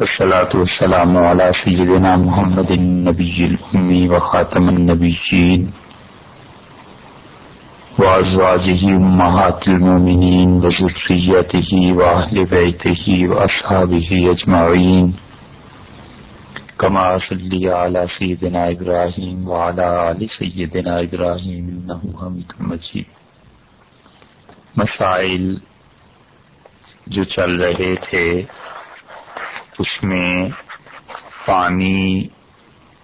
والصلاة والسلام على سيدنا محمد النبي الأمي وخاتم النبيين وأزواجه أمهات المؤمنين وزريته وأهل بيته وأصحابه أجمعين كما صلي على سيدنا إبراهيم وعلى آل سيدنا إبراهيم إنه حميد مجيد مسائل جو چل رہے تھے اس میں پانی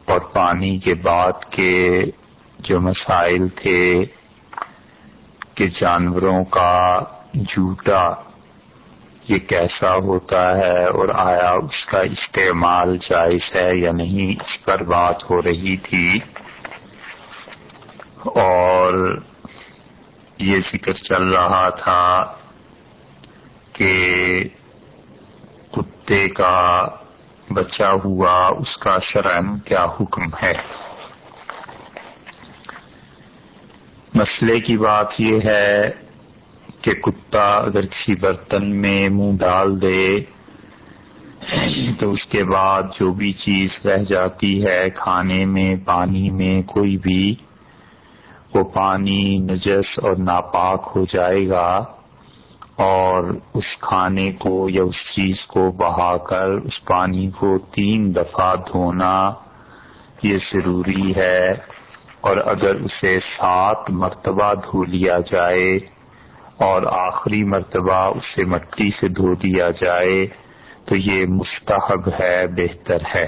اور پانی کے بعد کے جو مسائل تھے کہ جانوروں کا جھوٹا یہ کیسا ہوتا ہے اور آیا اس کا استعمال جائز ہے یا نہیں، اس پر بات ہو رہی تھی۔ اور یہ ذکر چل رہا تھا کہ کتے کا بچہ ہوا اس کا شرم کیا حکم ہے؟ مسئلے کی بات یہ ہے کہ کتا اگر کسی برتن میں منہ ڈال دے تو اس کے بعد جو بھی چیز رہ جاتی ہے کھانے میں، پانی میں، کوئی بھی، وہ پانی نجس اور ناپاک ہو جائے گا۔ اور اس کھانے کو یا اس چیز کو بہا کر، اس پانی کو تین دفعہ دھونا یہ ضروری ہے۔ اور اگر اسے سات مرتبہ دھو لیا جائے اور آخری مرتبہ اسے مٹی سے دھو دیا جائے، تو یہ مستحب ہے، بہتر ہے۔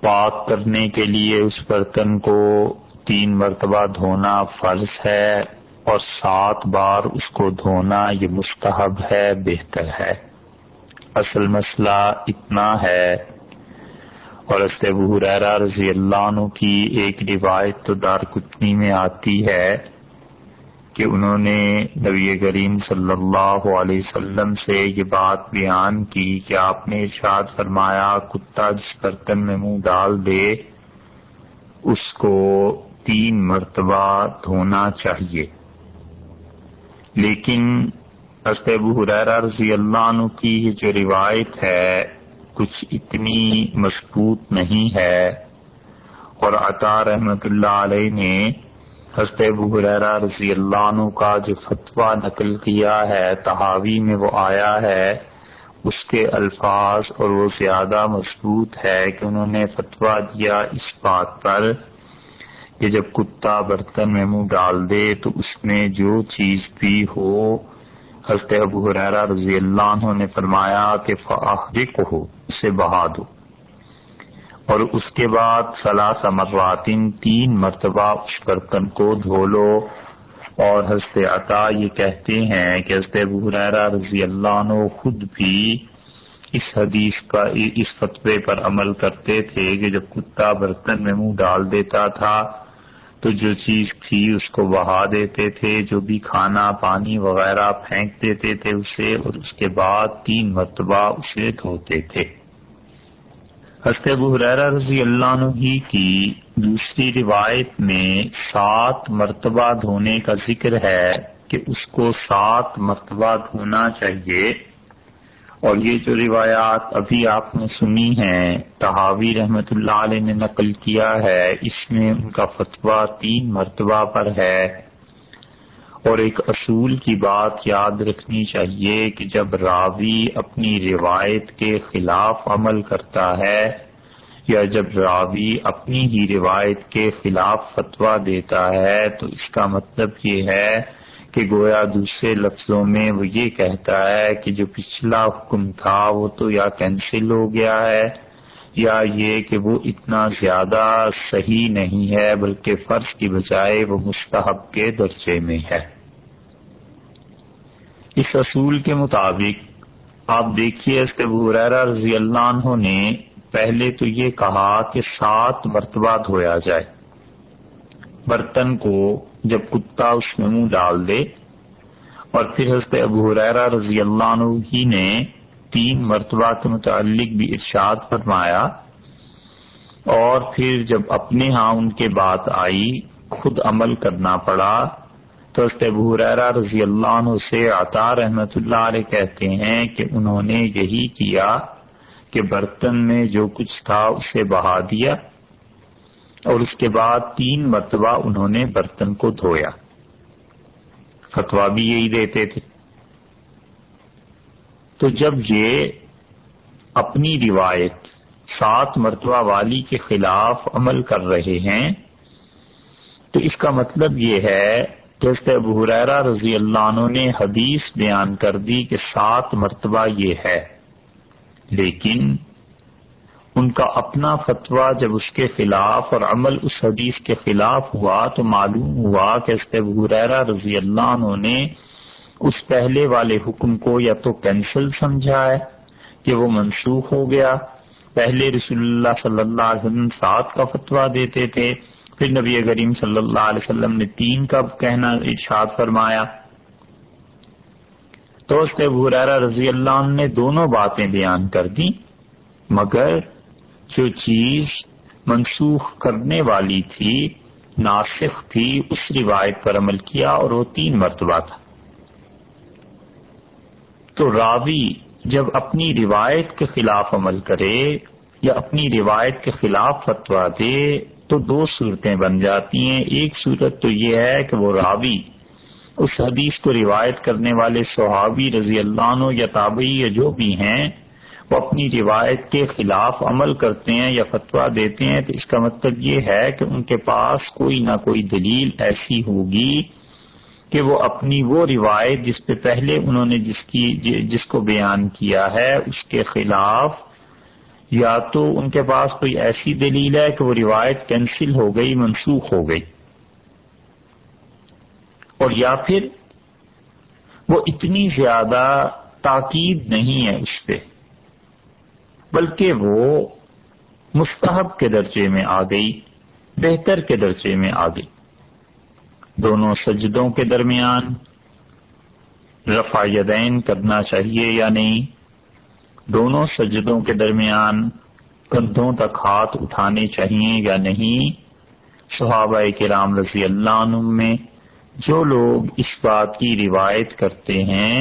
پاک کرنے کے لیے اس برتن کو تین مرتبہ دھونا فرض ہے۔ اور سات بار اس کو دھونا یہ مستحب ہے، بہتر ہے۔ اصل مسئلہ اتنا ہے۔ اور حریرہ رضی اللہ عنہ کی ایک روایت تو دار کتنی میں آتی ہے کہ انہوں نے نبی کریم صلی اللہ علیہ وسلم سے یہ بات بیان کی کہ آپ نے ارشاد فرمایا، کتا جس برتن میں منہ ڈال دے، اس کو تین مرتبہ دھونا چاہیے۔ لیکن ابو حریرہ رضی اللہ عنہ کی یہ جو روایت ہے کچھ اتنی مضبوط نہیں ہے۔ اور عطا رحمت اللہ علیہ نے حضرت ابو حریرہ رضی اللہ عنہ کا جو فتویٰ نقل کیا ہے تحاوی میں وہ آیا ہے۔ اس کے الفاظ اور وہ زیادہ مضبوط ہے کہ انہوں نے فتویٰ دیا اس بات پر۔ کہ جب کتا برتن میں منہ ڈال دے تو اس میں جو چیز بھی ہو، حضرت ابو حریرہ رضی اللہ عنہ نے فرمایا کہ فاحرق ہو اسے بہا دو۔ اور اس کے بعد ثلاث مراتن، تین مرتبہ اس برتن کو دھو لو۔ اور حضرت عطا یہ کہتے ہیں کہ حضرت ابو حریرہ رضی اللہ عنہ خود بھی اس حدیث کا، اس فتوے پر عمل کرتے تھے کہ جب کتا برتن میں منہ ڈال دیتا تھا تو جو چیز تھی اس کو بہا دیتے تھے، جو بھی کھانا، پانی وغیرہ پھینک دیتے تھے اسے، اور اس کے بعد تین مرتبہ اسے دھوتے تھے۔ ہست حریرہ رضی اللہ عنہ ہی کی دوسری روایت میں سات مرتبہ دھونے کا ذکر ہے کہ اس کو سات مرتبہ دھونا چاہیے۔ اور یہ جو روایات ابھی آپ نے سنی ہیں تحاوی رحمت اللہ علیہ نے نقل کیا ہے، اس میں ان کا فتویٰ تین مرتبہ پر ہے۔ اور ایک اصول کی بات یاد رکھنی چاہیے کہ جب راوی اپنی روایت کے خلاف عمل کرتا ہے یا جب راوی اپنی ہی روایت کے خلاف فتویٰ دیتا ہے، تو اس کا مطلب یہ ہے کہ گویا دوسرے لفظوں میں وہ یہ کہتا ہے کہ جو پچھلا حکم تھا وہ تو یا کینسل ہو گیا ہے یا یہ کہ وہ اتنا زیادہ صحیح نہیں ہے بلکہ فرض کی بجائے وہ مستحب کے درجے میں ہے۔ اس اصول کے مطابق آپ دیکھیے اس کے بحرا رضی اللہ عنہ نے پہلے تو یہ کہا کہ سات مرتبہ دھویا جائے۔ برتن کو جب کتا اس میں منہ ڈال دے۔ اور پھر حضرت ابو حریرہ رضی اللہ عنہ ہی نے تین مرتبہ کے متعلق بھی ارشاد فرمایا۔ اور پھر جب اپنے ہاں ان کے بات آئی، خود عمل کرنا پڑا۔ تو حریرہ رضی اللہ عنہ سے عطا رحمت اللہ علیہ کہتے ہیں کہ انہوں نے یہی کیا کہ برتن میں جو کچھ تھا اسے بہا دیا۔ اور اس کے بعد تین مرتبہ انہوں نے برتن کو دھویا۔ فتوا بھی یہی دیتے تھے۔ تو جب یہ اپنی روایت سات مرتبہ والی کے خلاف عمل کر رہے ہیں، تو اس کا مطلب یہ ہے جیسے ابو حریرہ رضی اللہ عنہ نے حدیث بیان کر دی کہ سات مرتبہ یہ ہے۔ لیکن ان کا اپنا فتویٰ جب اس کے خلاف اور عمل اس حدیث کے خلاف ہوا تو معلوم ہوا کہ ابو حریرہ رضی اللہ عنہ نے اس پہلے والے حکم کو یا تو کینسل سمجھا ہے کہ وہ منسوخ ہو گیا۔ پہلے رسول اللہ صلی اللہ علیہ وسلم سات کا فتویٰ دیتے تھے، پھر نبی کریم صلی اللہ علیہ وسلم نے تین کا کہنا ارشاد فرمایا۔ تو اس کے بحرارہ رضی اللہ عنہ نے دونوں باتیں بیان کر دی مگر جو چیز منسوخ کرنے والی تھی، ناسخ تھی اس روایت پر عمل کیا اور وہ تین مرتبہ تھا۔ تو راوی جب اپنی روایت کے خلاف عمل کرے یا اپنی روایت کے خلاف فتوا دے تو دو صورتیں بن جاتی ہیں۔ ایک صورت تو یہ ہے کہ وہ راوی اس حدیث کو روایت کرنے والے صحابی رضی اللہ عنہ یا تابعی یا جو بھی ہیں وہ اپنی روایت کے خلاف عمل کرتے ہیں یا فتویٰ دیتے ہیں تو اس کا مطلب یہ ہے کہ ان کے پاس کوئی نہ کوئی دلیل ایسی ہوگی کہ وہ اپنی وہ روایت جس پہ پہلے انہوں نے جس کی جس کو بیان کیا ہے، اس کے خلاف یا تو ان کے پاس کوئی ایسی دلیل ہے کہ وہ روایت کینسل ہو گئی، منسوخ ہو گئی۔ اور یا پھر وہ اتنی زیادہ تاکید نہیں ہے اس پہ۔ بلکہ وہ مستحب کے درجے میں آ گئی، بہتر کے درجے میں آ گئی۔ دونوں سجدوں کے درمیان رفا یدین کرنا چاہیے یا نہیں، دونوں سجدوں کے درمیان کندھوں تک ہاتھ اٹھانے چاہیے یا نہیں، صحابہ کے رام رضی اللہ عنہ میں جو لوگ اس بات کی روایت کرتے ہیں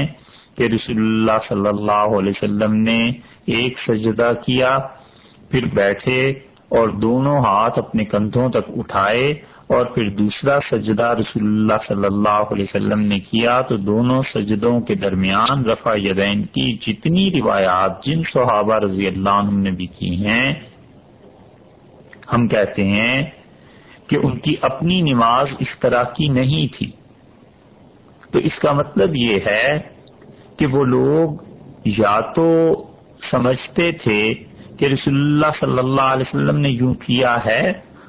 کہ رسول اللہ صلی اللہ علیہ وسلم نے ایک سجدہ کیا، پھر بیٹھے اور دونوں ہاتھ اپنے کندھوں تک اٹھائے اور پھر دوسرا سجدہ رسول اللہ صلی اللہ علیہ وسلم نے کیا۔ تو دونوں سجدوں کے درمیان رفع یدین کی جتنی روایات جن صحابہ رضی اللہ عنہ نے بھی کی ہیں، ہم کہتے ہیں کہ ان کی اپنی نماز اس طرح کی نہیں تھی۔ تو اس کا مطلب یہ ہے کہ وہ لوگ یا تو سمجھتے تھے کہ رسول اللہ صلی اللہ علیہ وسلم نے یوں کیا ہے،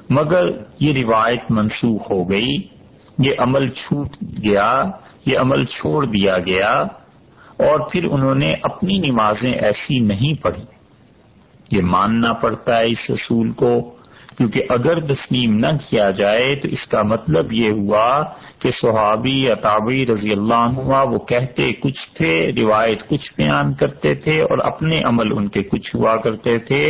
مگر یہ روایت منسوخ ہو گئی، یہ عمل چھوٹ گیا، یہ عمل چھوڑ دیا گیا، اور پھر انہوں نے اپنی نمازیں ایسی نہیں پڑھی۔ یہ ماننا پڑتا ہے اس اصول کو کیونکہ اگر تسلیم نہ کیا جائے تو اس کا مطلب یہ ہوا کہ صحابی اتابی رضی اللہ عنہ وہ کہتے کچھ تھے، روایت کچھ بیان کرتے تھے اور اپنے عمل ان کے کچھ ہوا کرتے تھے،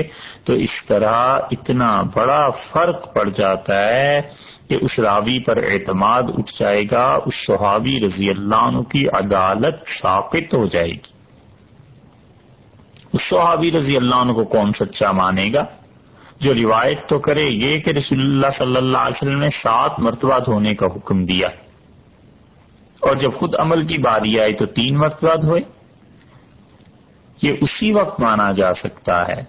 تو اس طرح اتنا بڑا فرق پڑ جاتا ہے کہ اس راوی پر اعتماد اٹھ جائے گا، اس صحابی رضی اللہ عنہ کی عدالت ثابت ہو جائے گی۔ اس صحابی رضی اللہ عنہ کو کون سچا مانے گا؟ جو روایت تو کرے یہ کہ رسول اللہ صلی اللہ علیہ وسلم نے سات مرتبہ دھونے کا حکم دیا۔ اور جب خود عمل کی باری آئی تو تین مرتبہ دھوئے۔ یہ اسی وقت مانا جا سکتا ہے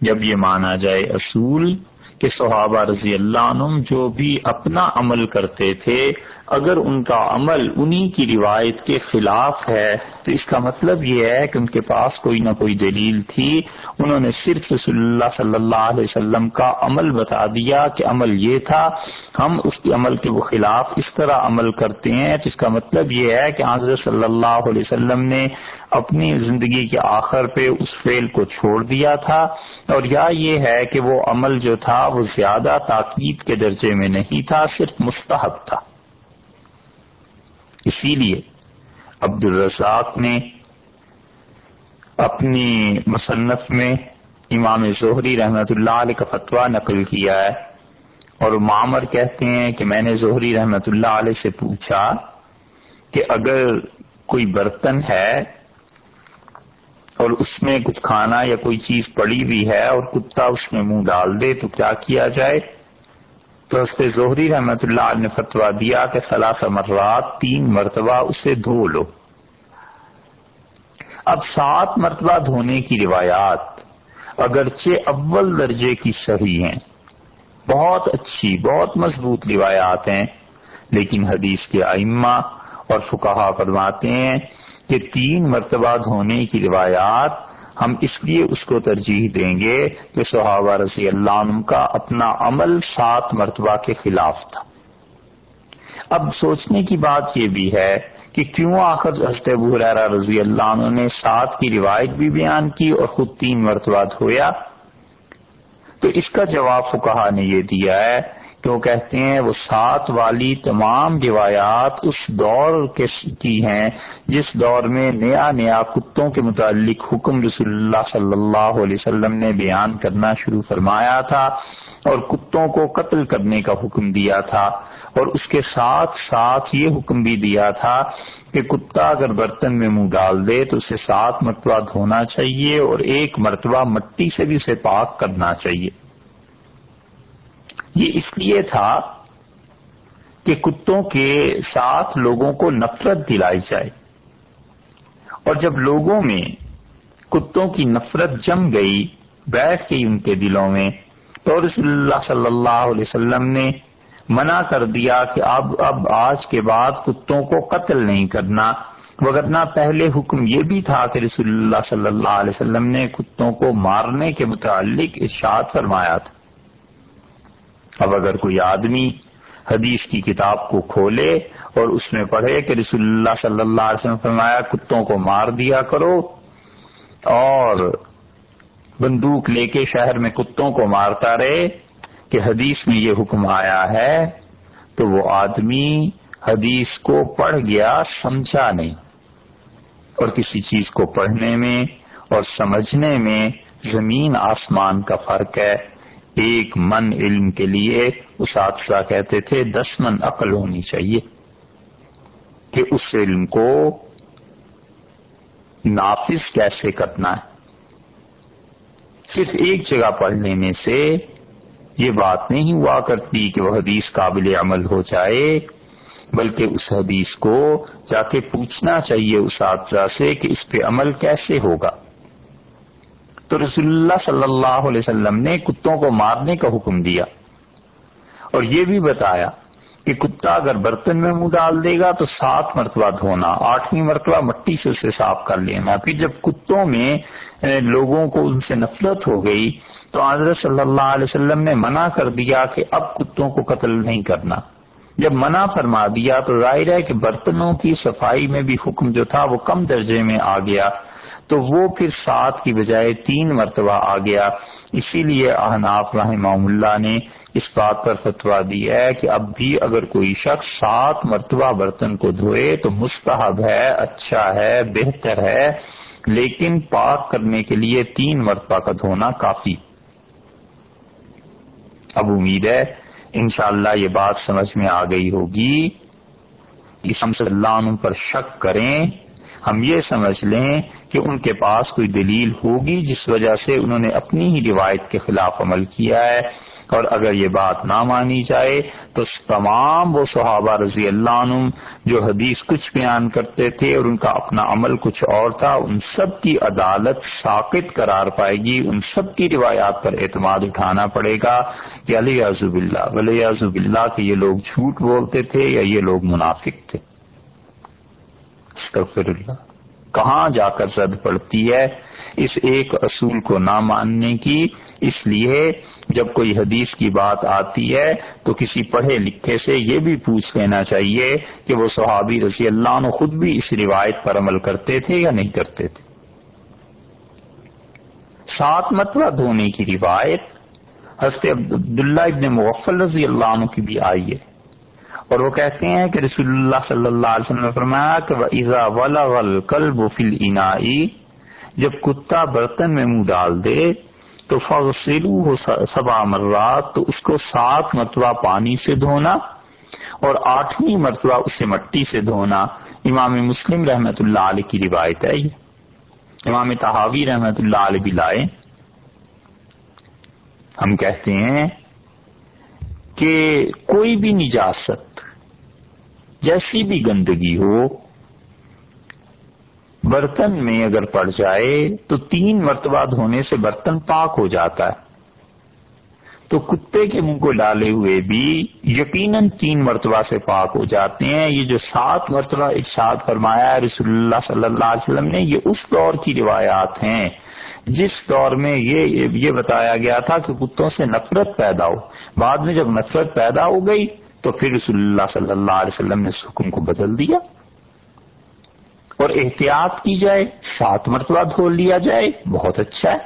جب یہ مانا جائے اصول کہ صحابہ رضی اللہ عنہ جو بھی اپنا عمل کرتے تھے اگر ان کا عمل انہی کی روایت کے خلاف ہے، تو اس کا مطلب یہ ہے کہ ان کے پاس کوئی نہ کوئی دلیل تھی۔ انہوں نے صرف رسول اللہ صلی اللہ علیہ وسلم کا عمل بتا دیا کہ عمل یہ تھا، ہم اس کے عمل کے وہ خلاف اس طرح عمل کرتے ہیں۔ تو اس کا مطلب یہ ہے کہ حضرت صلی اللہ علیہ وسلم نے اپنی زندگی کے آخر پہ اس فیل کو چھوڑ دیا تھا۔ اور یا یہ ہے کہ وہ عمل جو تھا وہ زیادہ تاکید کے درجے میں نہیں تھا، صرف مستحب تھا۔ اسی لیے عبد الرزاق نے اپنی مصنف میں امام زہری رحمت اللہ علیہ کا فتویٰ نقل کیا ہے اور معمر کہتے ہیں کہ میں نے زہری رحمت اللہ علیہ سے پوچھا کہ اگر کوئی برتن ہے اور اس میں کچھ کھانا یا کوئی چیز پڑی ہوئی ہے اور کتا اس میں منہ ڈال دے تو کیا کیا جائے؟ تو ہست زہری رحمت اللہ نے فتوا دیا کہ خلاف مرات تین مرتبہ اسے دھو لو۔ اب سات مرتبہ دھونے کی روایات اگرچہ اول درجے کی صحیح ہیں، بہت اچھی، بہت مضبوط روایات ہیں، لیکن حدیث کے ائمہ اور فکہ فرماتے ہیں کہ تین مرتبہ دھونے کی روایات ہم اس لیے اس کو ترجیح دیں گے کہ صحابہ رضی اللہ عنہ کا اپنا عمل سات مرتبہ کے خلاف تھا۔ اب سوچنے کی بات یہ بھی ہے کہ کیوں آخر حضرت ابو رضی اللہ عنہ نے سات کی روایت بھی بیان کی اور خود تین مرتبہ دھویا؟ تو اس کا جواب فکہ نے یہ دیا ہے کہ وہ کہتے ہیں؟ وہ سات والی تمام روایات اس دور کے کی ہیں، جس دور میں نیا نیا کتوں کے متعلق حکم رسول اللہ صلی اللہ علیہ وسلم نے بیان کرنا شروع فرمایا تھا اور کتوں کو قتل کرنے کا حکم دیا تھا۔ اور اس کے ساتھ ساتھ یہ حکم بھی دیا تھا کہ کتا اگر برتن میں منہ ڈال دے تو اسے سات مرتبہ دھونا چاہیے اور ایک مرتبہ مٹی سے بھی اسے پاک کرنا چاہیے۔ یہ اس لیے تھا کہ کتوں کے ساتھ لوگوں کو نفرت دلائی جائے۔ اور جب لوگوں میں کتوں کی نفرت جم گئی، بیٹھ گئی ان کے دلوں میں، تو رسول اللہ صلی اللہ علیہ وسلم نے منع کر دیا کہ اب اب آج کے بعد کتوں کو قتل نہیں کرنا۔ وغیرہ پہلے حکم یہ بھی تھا کہ رسول اللہ صلی اللہ علیہ وسلم نے کتوں کو مارنے کے متعلق ارشاد فرمایا تھا۔ اب اگر کوئی آدمی حدیث کی کتاب کو کھولے اور اس میں پڑھے کہ رسول اللہ صلی اللہ علیہ وسلم فرمایا، کتوں کو مار دیا کرو، اور بندوق لے کے شہر میں کتوں کو مارتا رہے کہ حدیث میں یہ حکم آیا ہے، تو وہ آدمی حدیث کو پڑھ گیا، سمجھا نہیں۔ اور کسی چیز کو پڑھنے میں اور سمجھنے میں زمین آسمان کا فرق ہے۔ ایک من علم کے لیے اساتذہ کہتے تھے، دس من عقل ہونی چاہیے کہ اس علم کو نافذ کیسے کرنا ہے۔ صرف ایک جگہ پڑھ لینے سے یہ بات نہیں ہوا کرتی کہ وہ حدیث قابل عمل ہو جائے، بلکہ اس حدیث کو جا کے پوچھنا چاہیے اساتذہ سے کہ اس پہ عمل کیسے ہوگا۔ تو رسول اللہ صلی اللہ علیہ وسلم نے کتوں کو مارنے کا حکم دیا اور یہ بھی بتایا کہ کتا اگر برتن میں منہ ڈال دے گا تو سات مرتبہ دھونا، آٹھویں مرتبہ مٹی سے اسے صاف کر لینا۔ پھر جب کتوں میں یعنی لوگوں کو ان سے نفرت ہو گئی تو حضرت صلی اللہ علیہ وسلم نے منع کر دیا کہ اب کتوں کو قتل نہیں کرنا۔ جب منع فرما دیا تو ظاہر ہے کہ برتنوں کی صفائی میں بھی حکم جو تھا وہ کم درجے میں آ گیا۔ تو وہ پھر سات کی بجائے تین مرتبہ آ گیا۔ اسی لیے احناف رحمہ اللہ نے اس بات پر فتوا دی ہے کہ اب بھی اگر کوئی شخص سات مرتبہ برتن کو دھوئے تو مستحب ہے اچھا ہے، بہتر ہے، لیکن پاک کرنے کے لیے تین مرتبہ کا دھونا کافی۔ اب امید ہے، انشاءاللہ یہ بات سمجھ میں آ گئی ہوگی۔ اس ہم صلی اللہ عنہ پر شک کریں۔ ہم یہ سمجھ لیں کہ ان کے پاس کوئی دلیل ہوگی جس وجہ سے انہوں نے اپنی ہی روایت کے خلاف عمل کیا ہے۔ اور اگر یہ بات نہ مانی جائے تو تمام وہ صحابہ رضی اللہ عنہ جو حدیث کچھ بیان کرتے تھے اور ان کا اپنا عمل کچھ اور تھا، ان سب کی عدالت ساکت قرار پائے گی، ان سب کی روایات پر اعتماد اٹھانا پڑے گا کہ علی عزب اللہ ولی عزب اللہ کہ یہ لوگ جھوٹ بولتے تھے یا یہ لوگ منافق تھے۔ استغفر اللہ۔ کہاں جا کر زد پڑتی ہے؟ اس ایک اصول کو نہ ماننے کی۔ اس لیے جب کوئی حدیث کی بات آتی ہے تو کسی پڑھے لکھے سے یہ بھی پوچھ لینا چاہیے کہ وہ صحابی رضی اللہ عنہ خود بھی اس روایت پر عمل کرتے تھے یا نہیں کرتے تھے۔ سات مطلب مرتبہ دھونے کی روایت حضرت عبداللہ ابن مغفل رضی اللہ عنہ کی بھی آئی ہے۔ اور وہ کہتے ہیں کہ رسول اللہ صلی اللہ علیہ وسلم نے فرمایا کہ ایزا ولا ول کل جب کتا برتن میں منہ ڈال دے، تو فضلو ہو سبا مرات، تو اس کو سات مرتبہ پانی سے دھونا اور آٹھویں مرتبہ اسے مٹی سے دھونا۔ امام مسلم رحمت اللہ علیہ کی روایت ہے یہ۔ امام تحاوی رحمت اللہ علیہ بھی لائے۔ ہم کہتے ہیں کہ کوئی بھی نجاست، جیسی بھی گندگی ہو، برتن میں اگر پڑ جائے تو تین مرتبہ دھونے سے برتن پاک ہو جاتا ہے۔ تو کتے کے منہ کو ڈالے ہوئے بھی یقیناً تین مرتبہ سے پاک ہو جاتے ہیں۔ یہ جو سات مرتبہ ارشاد فرمایا رسول اللہ صلی اللہ علیہ وسلم نے، یہ اس دور کی روایات ہیں۔ جس دور میں یہ یہ بتایا گیا تھا کہ کتوں سے نفرت پیدا ہو۔ بعد میں جب نفرت پیدا ہو گئی تو پھر رسول اللہ صلی اللہ علیہ وسلم نے اس حکم کو بدل دیا اور احتیاط کی جائے، سات مرتبہ دھو لیا جائے۔ بہت اچھا ہے۔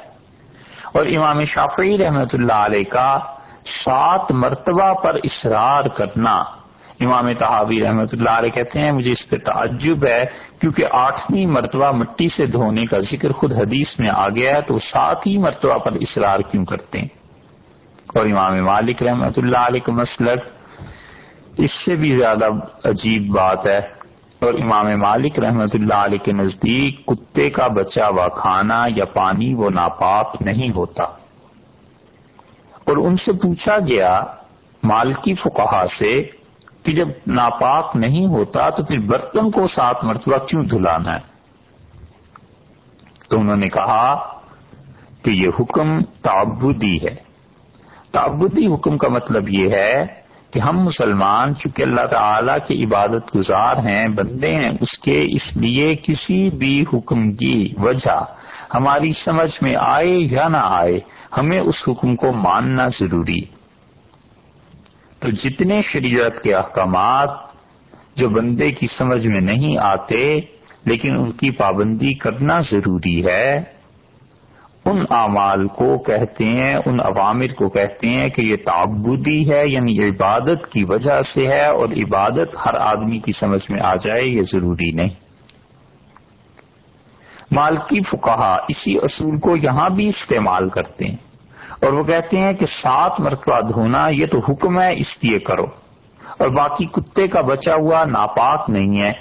اور امام شافعی رحمت اللہ علیہ کا سات مرتبہ پر اصرار کرنا امام تحابی رحمت اللہ علیہ کہتے ہیں، مجھے اس پہ تعجب ہے، کیونکہ آٹھویں مرتبہ مٹی سے دھونے کا ذکر خود حدیث میں آ گیا ہے، تو سات ہی مرتبہ پر اصرار کیوں کرتے ہیں؟ اور امام مالک رحمت اللہ علیہ کا مسلک، اس سے بھی زیادہ عجیب بات ہے۔ اور امام مالک رحمت اللہ علیہ کے نزدیک کتے کا بچا ہوا کھانا یا پانی وہ ناپاک نہیں ہوتا۔ اور ان سے پوچھا گیا، مالکی فقہا سے کہ جب ناپاک نہیں ہوتا تو پھر برتن کو سات مرتبہ کیوں دھلانا ہے؟ تو انہوں نے کہا کہ یہ حکم تعبدی ہے۔ تعبدی حکم کا مطلب یہ ہے کہ ہم مسلمان چونکہ اللہ تعالی کے عبادت گزار ہیں، بندے ہیں، اس کے اس لیے کسی بھی حکم کی وجہ ہماری سمجھ میں آئے یا نہ آئے، ہمیں اس حکم کو ماننا ضروری۔ تو جتنے شریعت کے احکامات جو بندے کی سمجھ میں نہیں آتے، لیکن ان کی پابندی کرنا ضروری ہے، ان اعمال کو کہتے ہیں، ان عوامر کو کہتے ہیں کہ یہ تعبدی ہے یعنی عبادت کی وجہ سے ہے اور عبادت ہر آدمی کی سمجھ میں آ جائے، یہ ضروری نہیں۔ مالکی فکہ اسی اصول کو یہاں بھی استعمال کرتے ہیں۔ اور وہ کہتے ہیں کہ سات مرتبہ دھونا یہ تو حکم ہے، اس لیے کرو۔ اور باقی کتے کا بچا ہوا ناپاک نہیں ہے۔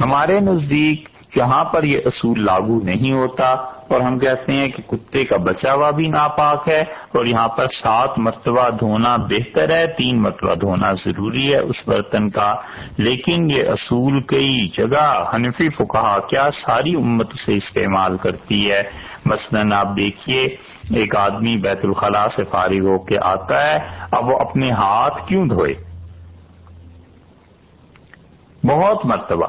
ہمارے نزدیک یہاں پر یہ اصول لاگو نہیں ہوتا اور ہم کہتے ہیں کہ کتے کا بچا ہوا بھی ناپاک ہے اور یہاں پر سات مرتبہ دھونا بہتر ہے، تین مرتبہ دھونا ضروری ہے اس برتن کا۔ لیکن یہ اصول کئی جگہ حنفی فکہ کیا ساری امت سے استعمال کرتی ہے۔ مثلا آپ دیکھیے ایک آدمی بیت الخلاء سے فارغ ہو کے آتا ہے، اب وہ اپنے ہاتھ کیوں دھوئے؟ بہت مرتبہ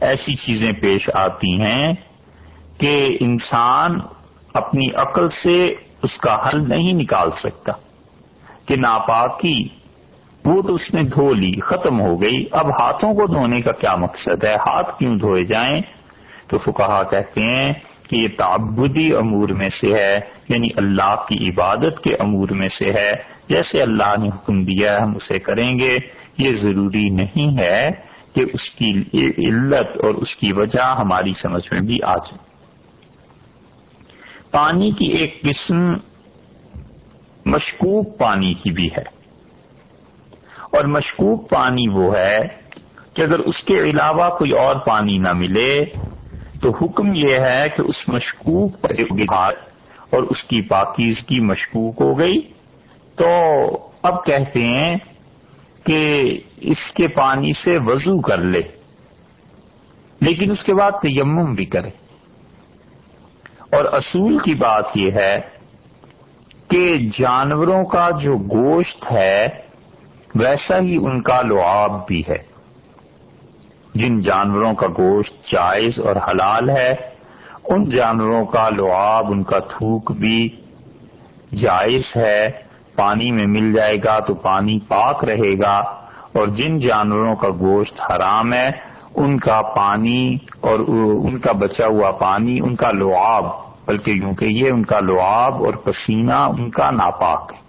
ایسی چیزیں پیش آتی ہیں کہ انسان اپنی عقل سے اس کا حل نہیں نکال سکتا کہ ناپاکی وہ تو اس نے دھو لی، ختم ہو گئی۔ اب ہاتھوں کو دھونے کا کیا مقصد ہے؟ ہاتھ کیوں دھوئے جائیں؟ تو فکہ کہتے ہیں کہ یہ تعبدی امور میں سے ہے یعنی اللہ کی عبادت کے امور میں سے ہے۔ جیسے اللہ نے حکم دیا ہم اسے کریں گے۔ یہ ضروری نہیں ہے کہ اس کی علت اور اس کی وجہ ہماری سمجھ میں بھی آ جائے۔ پانی کی ایک قسم مشکوک پانی کی بھی ہے۔ اور مشکوک پانی وہ ہے کہ اگر اس کے علاوہ کوئی اور پانی نہ ملے تو حکم یہ ہے کہ اس مشکوک پر اور اس کی پاکیزگی مشکوک ہو گئی۔ تو اب کہتے ہیں کہ اس کے پانی سے وضو کر لے، لیکن اس کے بعد تیمم بھی کرے۔ اور اصول کی بات یہ ہے کہ جانوروں کا جو گوشت ہے، ویسا ہی ان کا لعاب بھی ہے۔ جن جانوروں کا گوشت جائز اور حلال ہے، ان جانوروں کا لعاب، ان کا تھوک بھی جائز ہے۔ پانی میں مل جائے گا تو پانی پاک رہے گا۔ اور جن جانوروں کا گوشت حرام ہے، ان کا پانی اور ان کا بچا ہوا پانی، ان کا لعاب، بلکہ یوں کہ یہ ان کا لعاب اور پسینہ ان کا ناپاک ہے۔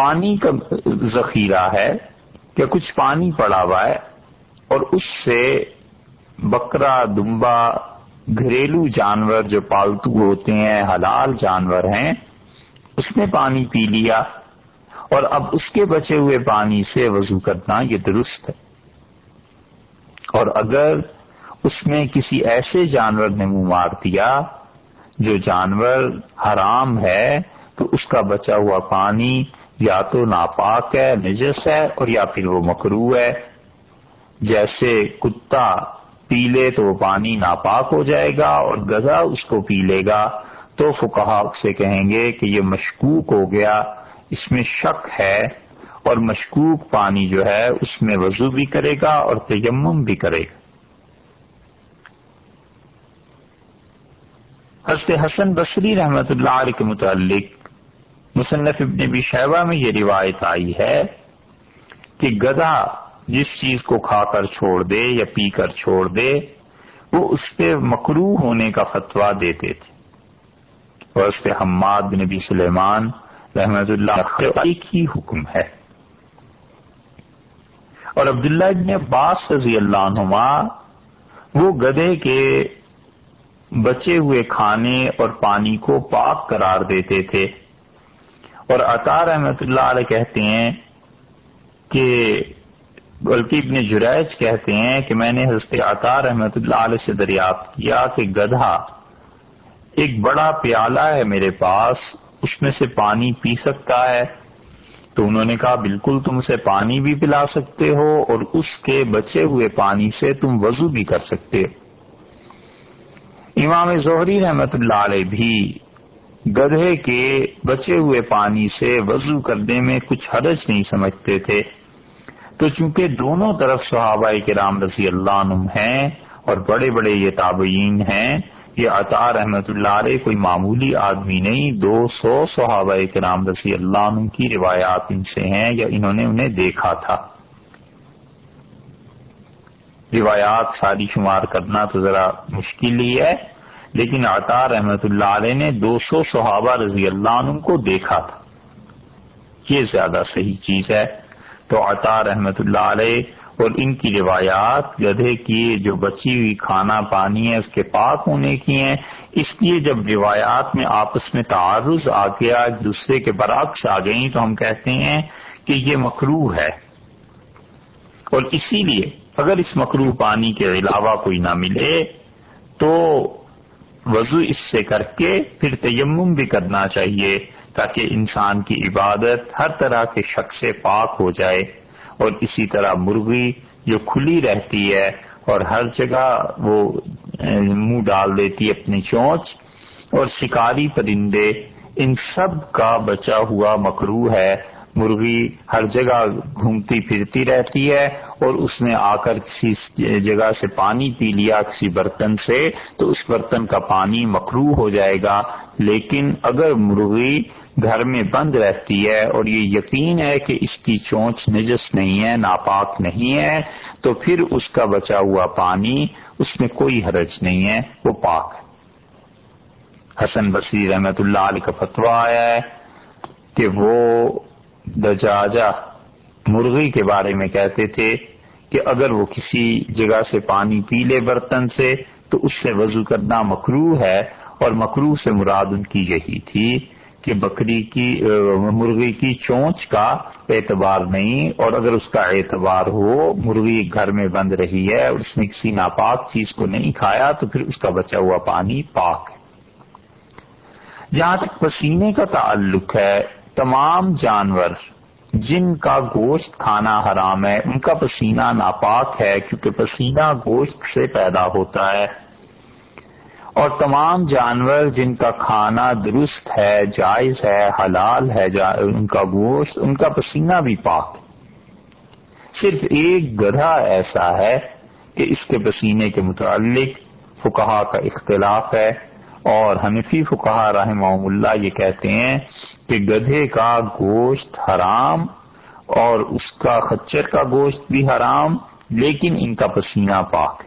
پانی کا ذخیرہ ہے کہ کچھ پانی پڑا ہوا ہے اور اس سے بکرا، دمبا، گھریلو جانور جو پالتو ہوتے ہیں، حلال جانور ہیں، اس نے پانی پی لیا اور اب اس کے بچے ہوئے پانی سے وضو کرنا یہ درست ہے۔ اور اگر اس میں کسی ایسے جانور نے منہ مار دیا جو جانور حرام ہے تو اس کا بچا ہوا پانی یا تو ناپاک ہے، نجس ہے، اور یا پھر وہ مکرو ہے۔ جیسے کتا پی لے تو وہ پانی ناپاک ہو جائے گا اور گزا اس کو پی لے گا۔ تو فکہ سے کہیں گے کہ یہ مشکوک ہو گیا، اس میں شک ہے، اور مشکوک پانی جو ہے، اس میں وضو بھی کرے گا اور تیمم بھی کرے گا۔ حضرت حسن بصری رحمت اللہ علیہ کے متعلق مصنف ابن بھی شہبہ میں یہ روایت آئی ہے کہ گدا جس چیز کو کھا کر چھوڑ دے یا پی کر چھوڑ دے، وہ اس پہ مکرو ہونے کا فتویٰ دیتے تھے۔ اور اس پہ حماد نبی سلیمان رحمت اللہ ایک ہی حکم ہے۔ اور عبداللہ ابن عباس رضی اللہ عنہما وہ گدے کے بچے ہوئے کھانے اور پانی کو پاک قرار دیتے تھے۔ اور عطا رحمت اللہ علیہ کہتے ہیں کہ بلکہ ابن جریج کہتے ہیں کہ میں نے حضرت عطا رحمت اللہ علیہ سے دریافت کیا کہ گدھا ایک بڑا پیالہ ہے میرے پاس، اس میں سے پانی پی سکتا ہے۔ تو انہوں نے کہا، بالکل تم اسے پانی بھی پلا سکتے ہو اور اس کے بچے ہوئے پانی سے تم وضو بھی کر سکتے امام زہری رحمت اللہ علیہ بھی گدھے کے بچے ہوئے پانی سے وضو کرنے میں کچھ حرج نہیں سمجھتے تھے۔ تو چونکہ دونوں طرف صحابہ کے رام رضی اللہ عنہ ہیں اور بڑے بڑے یہ تابعین ہیں، یہ عطا رحمت اللہ علیہ کوئی معمولی آدمی نہیں، دو سو صحابہ کے رام رضی اللہ عنہ کی روایات ان سے ہیں یا انہوں نے انہیں دیکھا تھا۔ روایات ساری شمار کرنا تو ذرا مشکل ہی ہے۔ لیکن عطا رحمت اللہ علیہ نے دو سو صحابہ رضی اللہ عنہ کو دیکھا تھا۔ یہ زیادہ صحیح چیز ہے۔ تو عطا رحمت اللہ علیہ اور ان کی روایات گدھے کی جو بچی ہوئی کھانا پانی ہے اس کے پاک ہونے کی ہیں۔ اس لیے جب روایات میں آپس میں تعارض آ گیا، ایک دوسرے کے برعکس آ گئی تو ہم کہتے ہیں کہ یہ مکرو ہے۔ اور اسی لیے اگر اس مکرو پانی کے علاوہ کوئی نہ ملے، تو وضو اس سے کر کے پھر تیمم بھی کرنا چاہیے تاکہ انسان کی عبادت ہر طرح کے شک سے پاک ہو جائے اور اسی طرح مرغی جو کھلی رہتی ہے اور ہر جگہ وہ منہ ڈال دیتی ہے اپنی چونچ اور شکاری پرندے، ان سب کا بچا ہوا مکرو ہے مرغی ہر جگہ گھومتی پھرتی رہتی ہے اور اس نے آ کر کسی جگہ سے پانی پی لیا کسی برتن سے، تو اس برتن کا پانی مکرو ہو جائے گا۔ لیکن اگر مرغی گھر میں بند رہتی ہے اور یہ یقین ہے کہ اس کی چونچ نجس نہیں ہے، ناپاک نہیں ہے، تو پھر اس کا بچا ہوا پانی اس میں کوئی حرج نہیں ہے، وہ پاک ہے۔ حسن بصیر رحمت اللہ علیہ کا فتویٰ آیا ہے کہ وہ دجاجہ مرغی کے بارے میں کہتے تھے کہ اگر وہ کسی جگہ سے پانی پی لے برتن سے، تو اس سے وضو کرنا مکرو ہے، اور مکرو سے مراد ان کی یہی تھی کہ بکری کی، مرغی کی چونچ کا اعتبار نہیں، اور اگر اس کا اعتبار ہو، مرغی گھر میں بند رہی ہے، اور اس نے کسی ناپاک چیز کو نہیں کھایا، تو پھر اس کا بچا ہوا پانی پاک ہے۔ جہاں تک پسینے کا تعلق ہے تمام جانور جن کا گوشت کھانا حرام ہے، ان کا پسینہ ناپاک ہے، کیونکہ پسینہ گوشت سے پیدا ہوتا ہے۔ اور تمام جانور جن کا کھانا درست ہے، جائز ہے، حلال ہے ان کا گوشت، ان کا پسینہ بھی پاک۔ صرف ایک گدھا ایسا ہے کہ اس کے پسینے کے متعلق فکہ کا اختلاف ہے۔ اور حنفی فکہ رحمہ اللہ یہ کہتے ہیں کہ گدھے کا گوشت حرام اور اس کا خچر کا گوشت بھی حرام، لیکن ان کا پسینہ پاک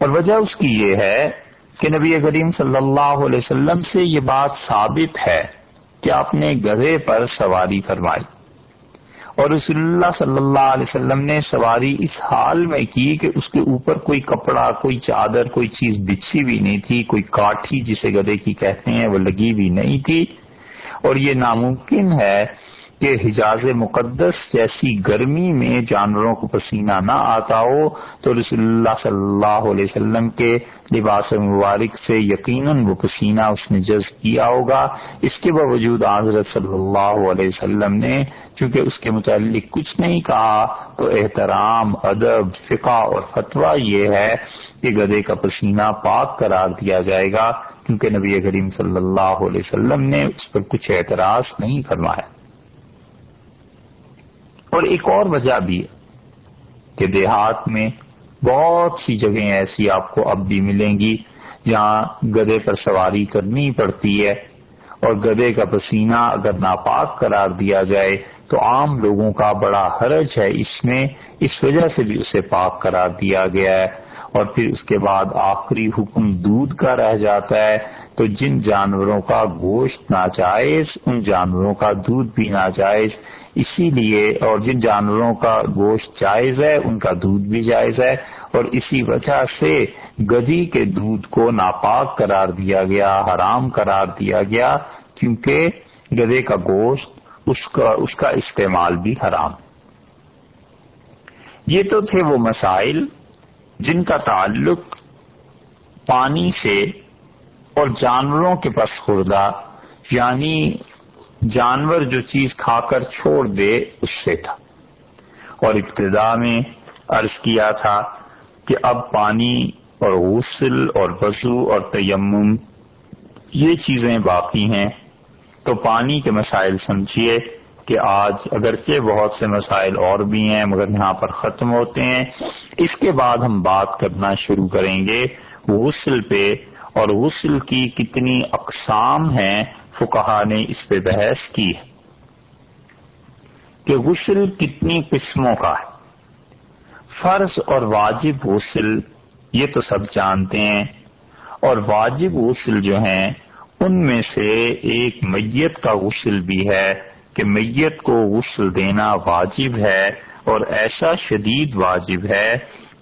اور وجہ اس کی یہ ہے کہ نبی کریم صلی اللہ علیہ وسلم سے یہ بات ثابت ہے کہ آپ نے گدھے پر سواری فرمائی۔ اور رسول اللہ صلی اللہ علیہ وسلم نے سواری اس حال میں کی کہ اس کے اوپر کوئی کپڑا، کوئی چادر، کوئی چیز بچھی بھی نہیں تھی، کوئی کاٹھی جسے گدے کی کہتے ہیں وہ لگی بھی نہیں تھی۔ اور یہ ناممکن ہے کہ حجاز مقدس جیسی گرمی میں جانوروں کو پسینہ نہ آتا ہو تو رسول اللہ صلی اللہ علیہ وسلم کے لباس مبارک سے یقیناً وہ پسینہ اس نے جذب کیا ہوگا۔ اس کے باوجود حضرت صلی اللہ علیہ وسلم نے چونکہ اس کے متعلق کچھ نہیں کہا، تو احترام، ادب، فقہ اور فتویٰ یہ ہے کہ گدے کا پسینہ پاک قرار دیا جائے گا، کیونکہ نبی کریم صلی اللہ علیہ وسلم نے اس پر کچھ اعتراض نہیں فرمایا۔ اور ایک اور وجہ بھی ہے کہ دیہات میں بہت سی جگہیں ایسی آپ کو اب بھی ملیں گی جہاں گدے پر سواری کرنی پڑتی ہے اور گدے کا پسینہ اگر ناپاک قرار دیا جائے تو عام لوگوں کا بڑا حرج ہے اس میں، اس وجہ سے بھی اسے پاک قرار دیا گیا ہے اور پھر اس کے بعد آخری حکم دودھ کا رہ جاتا ہے تو جن جانوروں کا گوشت ناجائز، ان جانوروں کا دودھ بھی ناجائز اسی لیے اور جن جانوروں کا گوشت جائز ہے، ان کا دودھ بھی جائز ہے، اور اسی وجہ سے گدی کے دودھ کو ناپاک قرار دیا گیا، حرام قرار دیا گیا، کیونکہ گدے کا گوشت، اس کا اس کا استعمال بھی حرام۔ یہ تو تھے وہ مسائل جن کا تعلق پانی سے اور جانوروں کے پس خوردہ یعنی جانور جو چیز کھا کر چھوڑ دے، اس سے تھا۔ اور ابتدا میں عرض کیا تھا کہ اب پانی اور غسل اور وضو اور تیمم یہ چیزیں باقی ہیں۔ تو پانی کے مسائل سمجھیے کہ آج اگرچہ بہت سے مسائل اور بھی ہیں، مگر یہاں پر ختم ہوتے ہیں۔ اس کے بعد ہم بات کرنا شروع کریں گے۔ غسل پہ اور غسل کی کتنی اقسام ہیں فکہ نے اس پہ بحث کی ہے کہ غسل کتنی قسموں کا ہے۔ فرض اور واجب غسل، یہ تو سب جانتے ہیں، اور واجب غسل جو ہیں، ان میں سے ایک میت کا غسل بھی ہے کہ میت کو غسل دینا واجب ہے اور ایسا شدید واجب ہے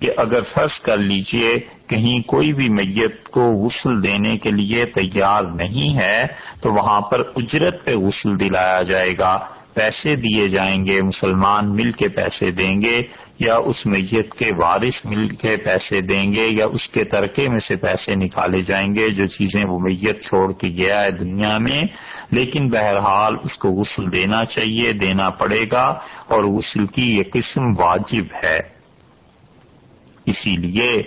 کہ اگر فرض کر لیجیے کہیں کوئی بھی میت کو غسل دینے کے لیے تیار نہیں ہے، تو وہاں پر اجرت پہ غسل دلایا جائے گا۔ پیسے دیے جائیں گے، مسلمان مل کے پیسے دیں گے، یا اس میت کے وارث مل کے پیسے دیں گے، یا اس کے ترکے میں سے پیسے نکالے جائیں گے۔ جو چیزیں وہ میت چھوڑ کے گیا ہے دنیا میں، لیکن بہرحال اس کو غسل دینا چاہیے، دینا پڑے گا، اور غسل کی یہ قسم واجب ہے۔ اسی لیے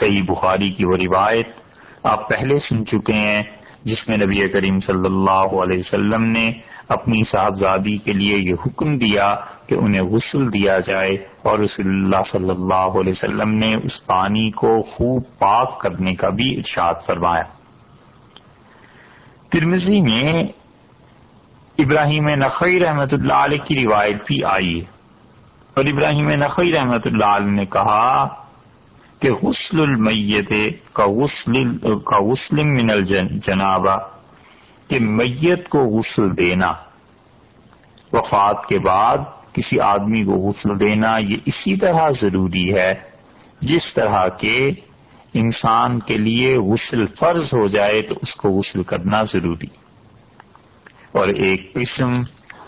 صحیح بخاری کی وہ روایت آپ پہلے سن چکے ہیں، جس میں نبی کریم صلی اللہ علیہ وسلم نے اپنی صاحبزادی کے لیے یہ حکم دیا کہ انہیں غسل دیا جائے اور رسول اللہ صلی اللہ علیہ وسلم نے اس پانی کو خوب پاک کرنے کا بھی ارشاد فرمایا۔ ترمزی میں ابراہیم نقی رحمت اللہ علیہ کی روایت بھی آئی اور ابراہیم نقی رحمت اللہ علیہ نے کہا کہ غسل المیت کا غسل کا غسل من الجنابہ، کہ میت کو غسل دینا۔ وفات کے بعد کسی آدمی کو غسل دینا یہ اسی طرح ضروری ہے، جس طرح کے انسان کے لیے غسل فرض ہو جائے تو اس کو غسل کرنا ضروری۔ اور ایک قسم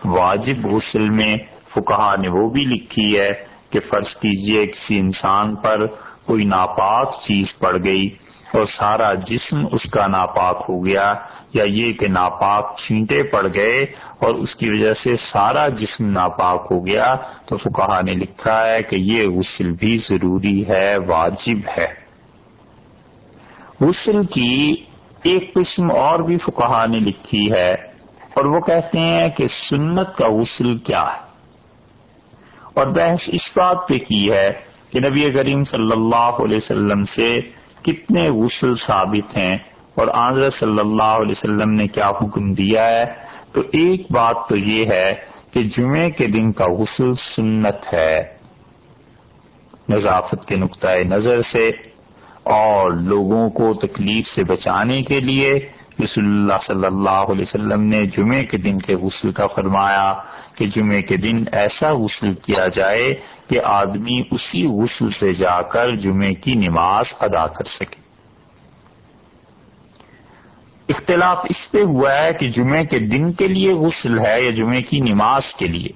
واجب غسل میں فکہ نے وہ بھی لکھی ہے کہ فرض کیجیے کسی انسان پر کوئی ناپاک چیز پڑ گئی اور سارا جسم اس کا ناپاک ہو گیا یا یہ کہ ناپاک چھینٹے پڑ گئے اور اس کی وجہ سے سارا جسم ناپاک ہو گیا، تو فکہ نے لکھا ہے کہ یہ غسل بھی ضروری ہے، واجب ہے۔ غسل کی ایک قسم اور بھی فکہ نے لکھی ہے اور وہ کہتے ہیں کہ سنت کا غسل کیا ہے؟ اور بحث اس بات پہ کی ہے کہ نبی کریم صلی اللہ علیہ وسلم سے کتنے غسل ثابت ہیں اور آنظر صلی اللہ علیہ وسلم نے کیا حکم دیا ہے؟ تو ایک بات تو یہ ہے کہ جمعے کے دن کا غسل سنت ہے۔ نظافت کے نقطۂ نظر سے اور لوگوں کو تکلیف سے بچانے کے لیے رسول اللہ صلی اللہ علیہ وسلم نے جمعے کے دن کے غسل کا فرمایا کہ جمعے کے دن ایسا غسل کیا جائے کہ آدمی اسی غسل سے جا کر جمعے کی نماز ادا کر سکے۔ اختلاف اس پہ ہوا ہے کہ جمعے کے دن کے لیے غسل ہے یا جمعے کی نماز کے لیے۔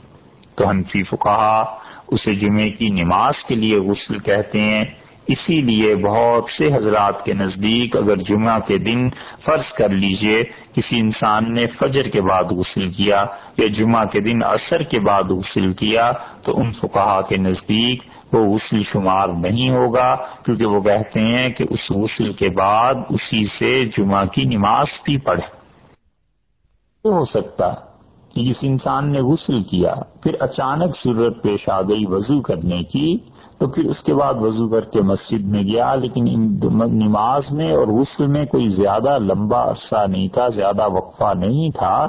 تو حنفی فقہا اسے جمعے کی نماز کے لیے غسل کہتے ہیں۔ اسی لیے بہت سے حضرات کے نزدیک اگر جمعہ کے دن فرض کر لیجیے، کسی انسان نے فجر کے بعد غسل کیا یا جمعہ کے دن عصر کے بعد غسل کیا، تو ان فقہا کے نزدیک وہ غسل شمار نہیں ہوگا، کیونکہ وہ کہتے ہیں کہ اس غسل کے بعد اسی سے جمعہ کی نماز بھی پڑھے ہو سکتا کہ جس انسان نے غسل کیا، پھر اچانک ضرورت پیش آ گئی وضو کرنے کی تو پھر اس کے بعد وضو کر کے مسجد میں گیا، لیکن نماز میں اور غسل میں کوئی زیادہ لمبا عرصہ نہیں تھا، زیادہ وقفہ نہیں تھا،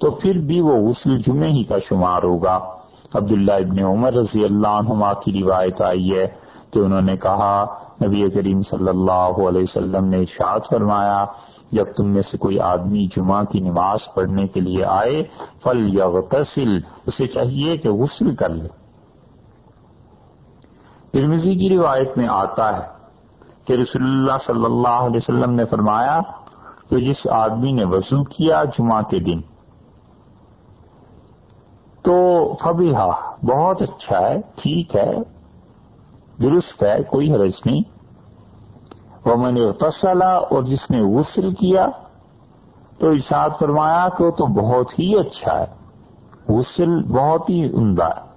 تو پھر بھی وہ غسل جمعے ہی کا شمار ہوگا۔ عبداللہ ابن عمر رضی اللہ عنہما کی روایت آئی ہے کہ انہوں نے کہا، نبی کریم صلی اللہ علیہ وسلم نے ارشاد فرمایا، جب تم میں سے کوئی آدمی جمعہ کی نماز پڑھنے کے لیے آئے فل یا اسے چاہیے کہ غسل کر لے۔ ترمزی کی روایت میں آتا ہے کہ رسول اللہ صلی اللہ علیہ وسلم نے فرمایا کہ جس آدمی نے وضو کیا جمعہ کے دن، تو فبیہ بہت اچھا ہے، ٹھیک ہے، درست ہے، کوئی حرج نہیں۔ وہ میں نے تسلا اور جس نے غسل کیا، تو ارشاد فرمایا کہ وہ تو بہت ہی اچھا ہے۔ غسل بہت ہی عمدہ ہے۔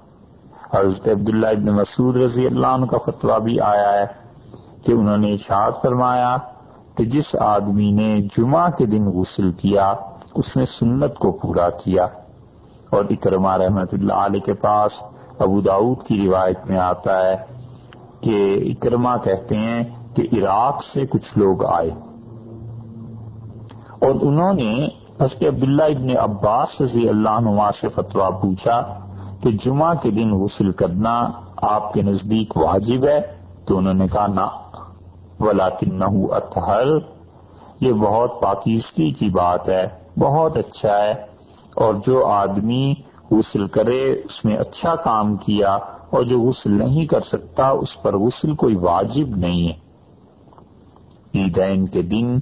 حضرت عبداللہ ابن مسعود رضی اللہ عنہ کا فتویٰ بھی آیا ہے کہ انہوں نے اشاد فرمایا کہ جس آدمی نے جمعہ کے دن غسل کیا، اس نے سنت کو پورا کیا۔ اور اکرما رحمت اللہ علیہ کے پاس ابو داود کی روایت میں آتا ہے کہ اکرما کہتے ہیں کہ عراق سے کچھ لوگ آئے۔ اور انہوں نے حضرت عبداللہ ابن عباس رضی اللہ عنہ سے فتویٰ پوچھا کہ جمعہ کے دن غسل کرنا آپ کے نزدیک واجب ہے، تو انہوں نے کہا نہ ولاکن اطہر۔ یہ بہت پاکیزگی کی بات ہے، بہت اچھا ہے۔ اور جو آدمی غسل کرے، اس میں اچھا کام کیا، اور جو غسل نہیں کر سکتا، اس پر غسل کوئی واجب نہیں ہے۔ عیدین کے دن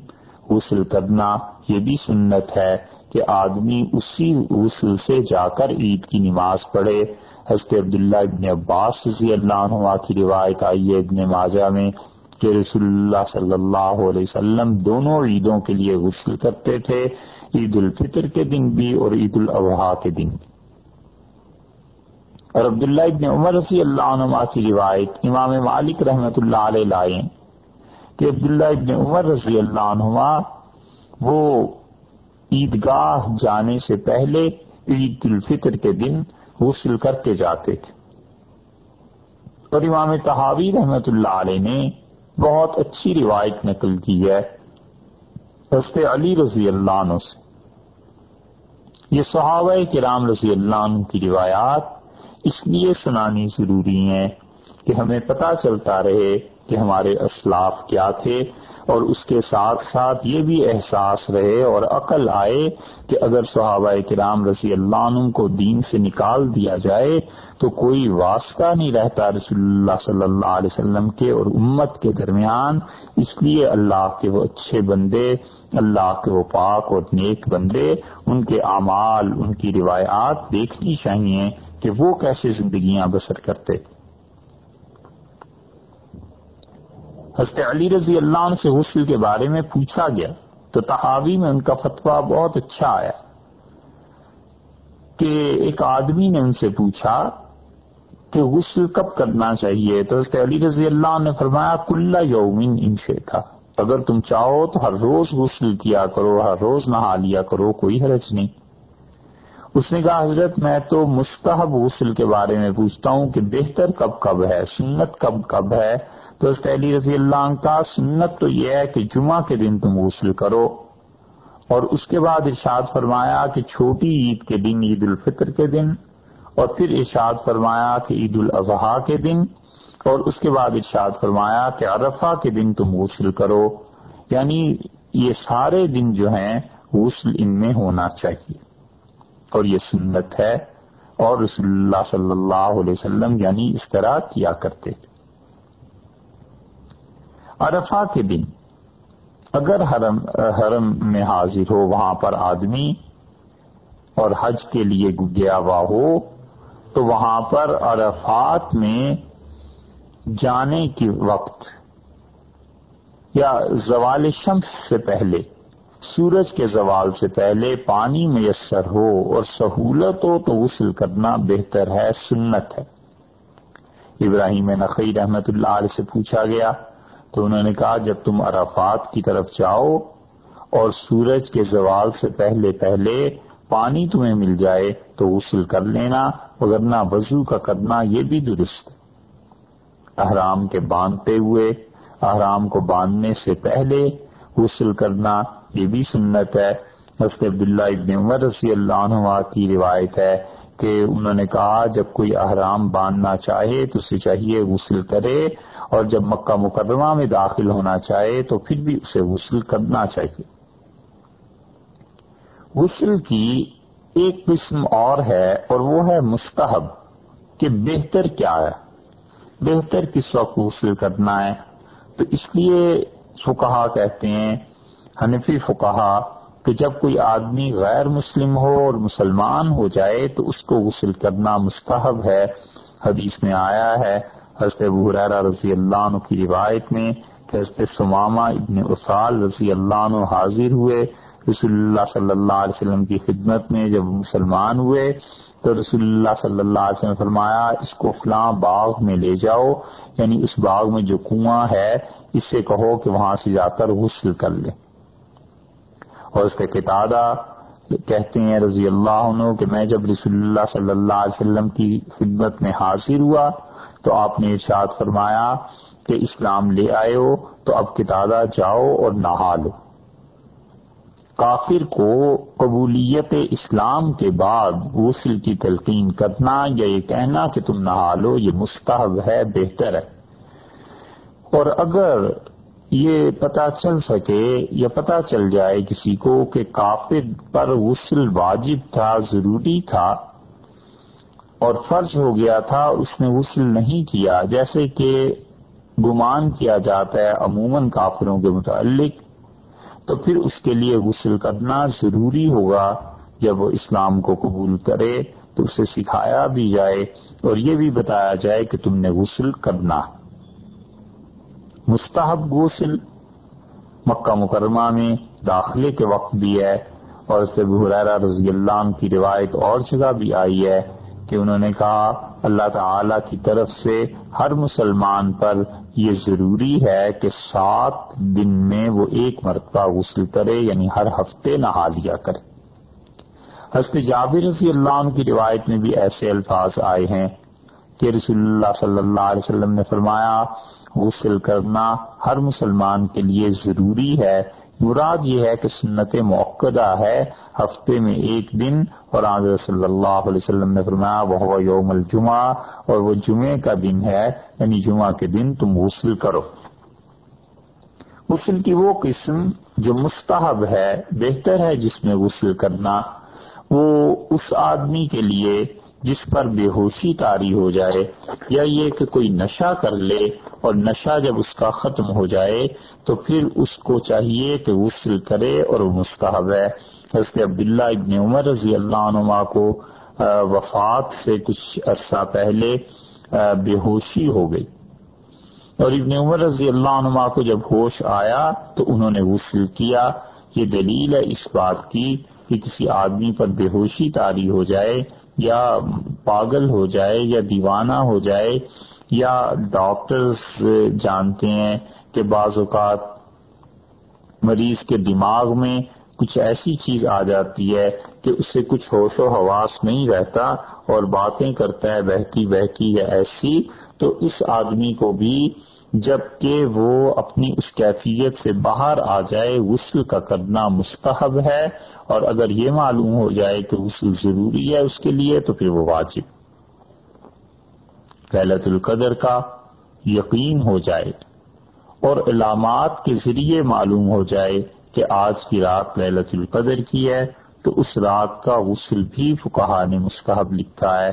غسل کرنا یہ بھی سنت ہے۔ کہ آدمی اسی غسل سے جا کر عید کی نماز پڑھے۔ حضرت عبداللہ ابن عباس رضی اللہ عنہ کی روایت آئی ہے ابن ماجہ میں کہ رسول اللہ صلی اللہ علیہ وسلم دونوں عیدوں کے لیے غسل کرتے تھے، عید الفطر کے دن بھی اور عید الاضحیٰ کے دن۔ بھی اور عبداللہ ابن عمر رضی اللہ عنہ کی روایت امام مالک رحمت اللہ علیہ لائے کہ عبداللہ ابن عمر رضی اللہ عنہ وہ عیدگاہ جانے سے پہلے عید الفطر کے دن غسل کر کے جاتے تھے۔ اور امام تحاوی رحمت اللہ علیہ نے بہت اچھی روایت نقل کی ہے حضرت علی رضی اللہ عنہ سے۔ یہ صحابہ کرام رضی اللہ عنہ کی روایات اس لیے سنانی ضروری ہیں کہ ہمیں پتہ چلتا رہے کہ ہمارے اسلاف کیا تھے اور اس کے ساتھ ساتھ یہ بھی احساس رہے اور عقل آئے کہ اگر صحابہ کرام رضی اللہ عنہ کو دین سے نکال دیا جائے تو کوئی واسطہ نہیں رہتا رسول اللہ صلی اللہ علیہ وسلم کے اور امت کے درمیان۔ اس لیے اللہ کے وہ اچھے بندے، اللہ کے وہ پاک اور نیک بندے، ان کے اعمال، ان کی روایات دیکھنی چاہیے کہ وہ کیسے زندگیاں بسر کرتے تھے حضرت علی رضی اللہ عنہ سے غسل کے بارے میں پوچھا گیا تو تحاوی میں ان کا فتویٰ بہت اچھا آیا کہ ایک آدمی نے ان سے پوچھا کہ غسل کب کرنا چاہیے؟ تو حضرت علی رضی اللہ عنہ نے فرمایا، کل یومین انشے تھا اگر تم چاہو تو ہر روز غسل کیا کرو، ہر روز نہا لیا کرو، کوئی حرج نہیں۔ اس نے کہا، حضرت، میں تو مستحب غسل کے بارے میں پوچھتا ہوں کہ بہتر کب کب ہے، سنت کب کب ہے تو علی رضی اللہ عنہ کا سنت تو یہ ہے کہ جمعہ کے دن تم غسل کرو۔ اور اس کے بعد ارشاد فرمایا کہ چھوٹی عید کے دن عید الفطر کے دن، اور پھر ارشاد فرمایا کہ عید الاضحیٰ کے دن، اور اس کے بعد ارشاد فرمایا کہ عرفہ کے دن تم غسل کرو۔ یعنی یہ سارے دن جو ہیں، غسل ان میں ہونا چاہیے۔ اور یہ سنت ہے، اور رسول اللہ صلی اللہ علیہ وسلم یعنی اس طرح کیا کرتے تھے۔ عرفہ کے دن اگر حرم حرم میں حاضر ہو وہاں پر آدمی اور حج کے لیے گیا ہوا ہو، تو وہاں پر عرفات میں جانے کے وقت یا زوال شمس سے پہلے، سورج کے زوال سے پہلے پانی میسر ہو اور سہولت ہو تو غسل کرنا بہتر ہے، سنت ہے۔ ابراہیم نقی رحمت اللہ علیہ سے پوچھا گیا تو انہوں نے کہا، جب تم عرفات کی طرف جاؤ اور سورج کے زوال سے پہلے پہلے پانی تمہیں مل جائے تو غسل کر لینا وغیرہ وضو کا کرنا، یہ بھی درست۔ احرام کے باندھتے ہوئے، احرام کو باندھنے سے پہلے غسل کرنا، یہ بھی سنت ہے۔ حضرت عبداللہ ابن عمر رضی اللہ عنہ کی روایت ہے۔ کہ انہوں نے کہا جب کوئی احرام باندھنا چاہے تو اسے چاہیے غسل کرے اور جب مکہ مقدمہ میں داخل ہونا چاہے تو پھر بھی اسے غسل کرنا چاہیے۔ غسل کی ایک قسم اور ہے اور وہ ہے مستحب کہ بہتر کیا ہے۔ بہتر کس وقت غسل کرنا ہے؟ تو اس لیے فکہ کہتے ہیں، حنفی فکہ کہ جب کوئی آدمی غیر مسلم ہو اور مسلمان ہو جائے تو اس کو غسل کرنا مستحب ہے۔ حدیث میں آیا ہے، حضرت حریرہ رضی اللہ عنہ کی روایت میں کہ حضرت سمامہ ابن اصال رضی اللہ عنہ حاضر ہوئے۔ رسول اللہ صلی اللہ علیہ وسلم کی خدمت میں جب مسلمان ہوئے تو رسول اللہ صلی اللہ علیہ وسلم فرمایا، اس کو فلاں باغ میں لے جاؤ۔ یعنی اس باغ میں جو کنواں ہے، اس سے کہو کہ وہاں سے جا کر غسل کر لے۔ اور اس کے کتادہ کہتے ہیں رضی اللہ عنہ کہ میں جب رسول اللہ صلی اللہ علیہ وسلم کی خدمت میں حاضر ہوا تو آپ نے ارشاد فرمایا کہ اسلام لے آئے ہو تو اب کتادہ جاؤ اور نہا لو۔ کافر کو قبولیت اسلام کے بعد غسل کی تلقین کرنا یا یہ کہنا کہ تم نہا لو یہ مستحب ہے، بہتر ہے۔ اور اگر یہ پتا چل سکے یا پتا چل جائے کسی کو کہ کافر پر غسل واجب تھا، ضروری تھا اور فرض ہو گیا تھا، اس نے غسل نہیں کیا۔ جیسے کہ گمان کیا جاتا ہے عموماً کافروں کے متعلق، تو پھر اس کے لیے غسل کرنا ضروری ہوگا۔ جب وہ اسلام کو قبول کرے تو اسے سکھایا بھی جائے اور یہ بھی بتایا جائے کہ تم نے غسل کرنا۔ مستحب غسل مکہ مکرمہ میں داخلے کے وقت بھی ہے اور رضی اللہ عنہ کی روایت اور جگہ بھی آئی ہے کہ انہوں نے کہا، اللہ تعالی کی طرف سے ہر مسلمان پر یہ ضروری ہے کہ سات دن میں وہ ایک مرتبہ غسل کرے یعنی ہر ہفتے نہا لیا کرے۔ حضرت جابر رضی اللہ عنہ کی روایت میں بھی ایسے الفاظ آئے ہیں کہ رسول اللہ صلی اللہ علیہ وسلم نے فرمایا غسل کرنا ہر مسلمان کے لیے ضروری ہے۔ مراد یہ ہے کہ سنت موقع ہے، ہفتے میں ایک دن۔ اور آج صلی اللہ علیہ وسلم نے فرمایا وہ یوم الجمعہ۔ اور وہ جمعے کا دن ہے یعنی جمعہ کے دن تم غسل کرو۔ غسل کی وہ قسم جو مستحب ہے، بہتر ہے جس میں غسل کرنا۔ وہ اس آدمی کے لیے جس پر بے ہوشی تاری ہو جائے یا یہ کہ کوئی نشہ کر لے اور نشہ جب اس کا ختم ہو جائے تو پھر اس کو چاہیے کہ غسل کرے اور وہ مستحب ہے۔ حضرت عبداللہ ابن عمر رضی اللہ عنہ کو وفات سے کچھ عرصہ پہلے بے ہوشی ہو گئی۔ اور ابن عمر رضی اللہ عنہ کو جب ہوش آیا تو انہوں نے غسل کیا۔ یہ دلیل ہے اس بات کی کہ کسی آدمی پر بے ہوشی تاری ہو جائے یا پاگل ہو جائے یا دیوانہ ہو جائے یا ڈاکٹرز جانتے ہیں کہ بعض اوقات مریض کے دماغ میں کچھ ایسی چیز آ جاتی ہے کہ اس سے کچھ ہوش و حواس نہیں رہتا اور باتیں کرتا ہے بہتی بہتی یا ایسی، تو اس آدمی کو بھی جبکہ وہ اپنی اس کیفیت سے باہر آ جائے، غسل کا کرنا مستحب ہے، اور اگر یہ معلوم ہو جائے کہ غسل ضروری ہے اس کے لیے، تو پھر وہ واجب۔ للت القدر کا یقین ہو جائے، اور علامات کے ذریعے معلوم ہو جائے کہ آج کی رات للت القدر کی ہے، تو اس رات کا غسل بھی فکہ نے مستحب لکھا ہے۔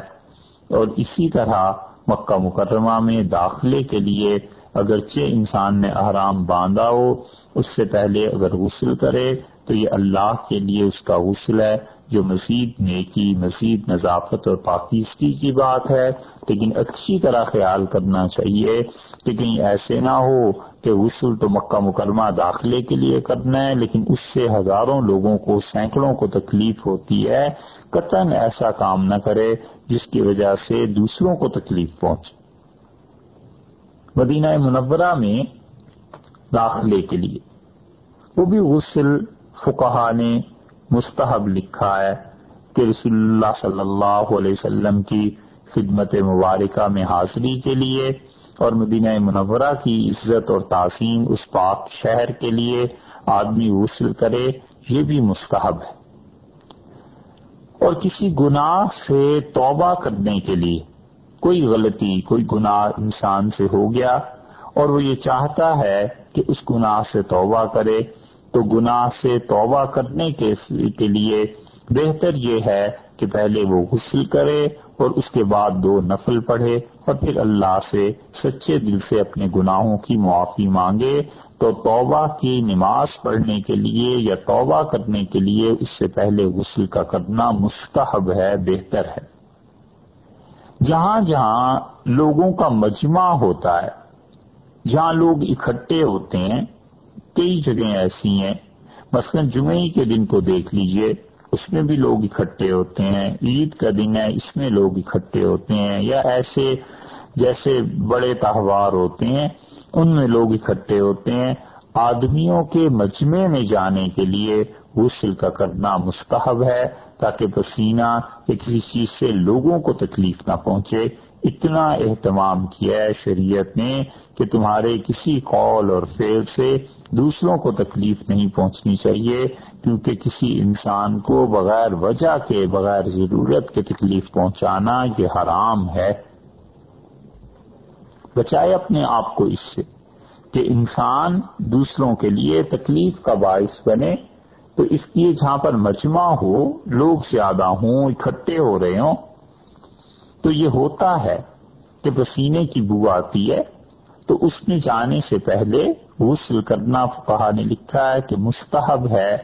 اور اسی طرح مکہ مکرمہ میں داخلے کے لیے اگرچہ انسان نے احرام باندھا ہو، اس سے پہلے اگر غسل کرے تو یہ اللہ کے لیے اس کا غسل ہے، جو مزید نیکی، مزید نظافت اور پاکیزگی کی بات ہے۔ لیکن اچھی طرح خیال کرنا چاہیے کہ کہیں ایسے نہ ہو کہ غسل تو مکہ مکرمہ داخلے کے لیے کرنا ہے، لیکن اس سے ہزاروں لوگوں کو، سینکڑوں کو تکلیف ہوتی ہے۔ قطن ایسا کام نہ کرے، جس کی وجہ سے دوسروں کو تکلیف پہنچے۔ مدینہ منورہ میں داخلے کے لیے۔ وہ بھی غسل فقہ نے مستحب لکھا ہے کہ رسول اللہ صلی اللہ علیہ وسلم کی خدمت مبارکہ میں حاضری کے لیے اور مدینہ منورہ کی عزت اور تعظیم اس پاک شہر کے لیے آدمی غسل کرے، یہ بھی مستحب ہے۔ اور کسی گناہ سے توبہ کرنے کے لیے کوئی غلطی، کوئی گناہ انسان سے ہو گیا اور وہ یہ چاہتا ہے کہ اس گناہ سے توبہ کرے، تو گناہ سے توبہ کرنے کے لیے بہتر یہ ہے کہ پہلے وہ غسل کرے اور اس کے بعد دو نفل پڑھے اور پھر اللہ سے سچے دل سے اپنے گناہوں کی معافی مانگے۔ تو توبہ کی نماز پڑھنے کے لیے یا توبہ کرنے کے لیے اس سے پہلے غسل کا کرنا مستحب ہے، بہتر ہے۔ جہاں جہاں لوگوں کا مجمع ہوتا ہے، جہاں لوگ اکٹھے ہوتے ہیں، کئی جگہیں ایسی ہیں۔ مثلا جمعے کے دن کو دیکھ لیجیے، اس میں بھی لوگ اکٹھے ہوتے ہیں، عید کا دن ہے، اس میں لوگ اکٹھے ہوتے ہیں، یا ایسے جیسے بڑے تہوار ہوتے ہیں، ان میں لوگ اکٹھے ہوتے ہیں۔ آدمیوں کے مجمع میں جانے کے لیے غسل کا کرنا مستحب ہے۔ تاکہ پسینہ یا کسی چیز سے لوگوں کو تکلیف نہ پہنچے، اتنا اہتمام کیا ہے شریعت نے کہ تمہارے کسی قول اور فیل سے دوسروں کو تکلیف نہیں پہنچنی چاہیے، کیونکہ کسی انسان کو بغیر وجہ کے، بغیر ضرورت کے تکلیف پہنچانا یہ حرام ہے۔ بچائے اپنے آپ کو اس سے کہ انسان دوسروں کے لیے تکلیف کا باعث بنے تو اس لیے جہاں پر مجمع ہو، لوگ زیادہ ہوں، اکٹھے ہو رہے ہوں، تو یہ ہوتا ہے کہ پسینے کی بو آتی ہے، تو اس میں جانے سے پہلے غسل کرنا کہا نے لکھا ہے کہ مستحب ہے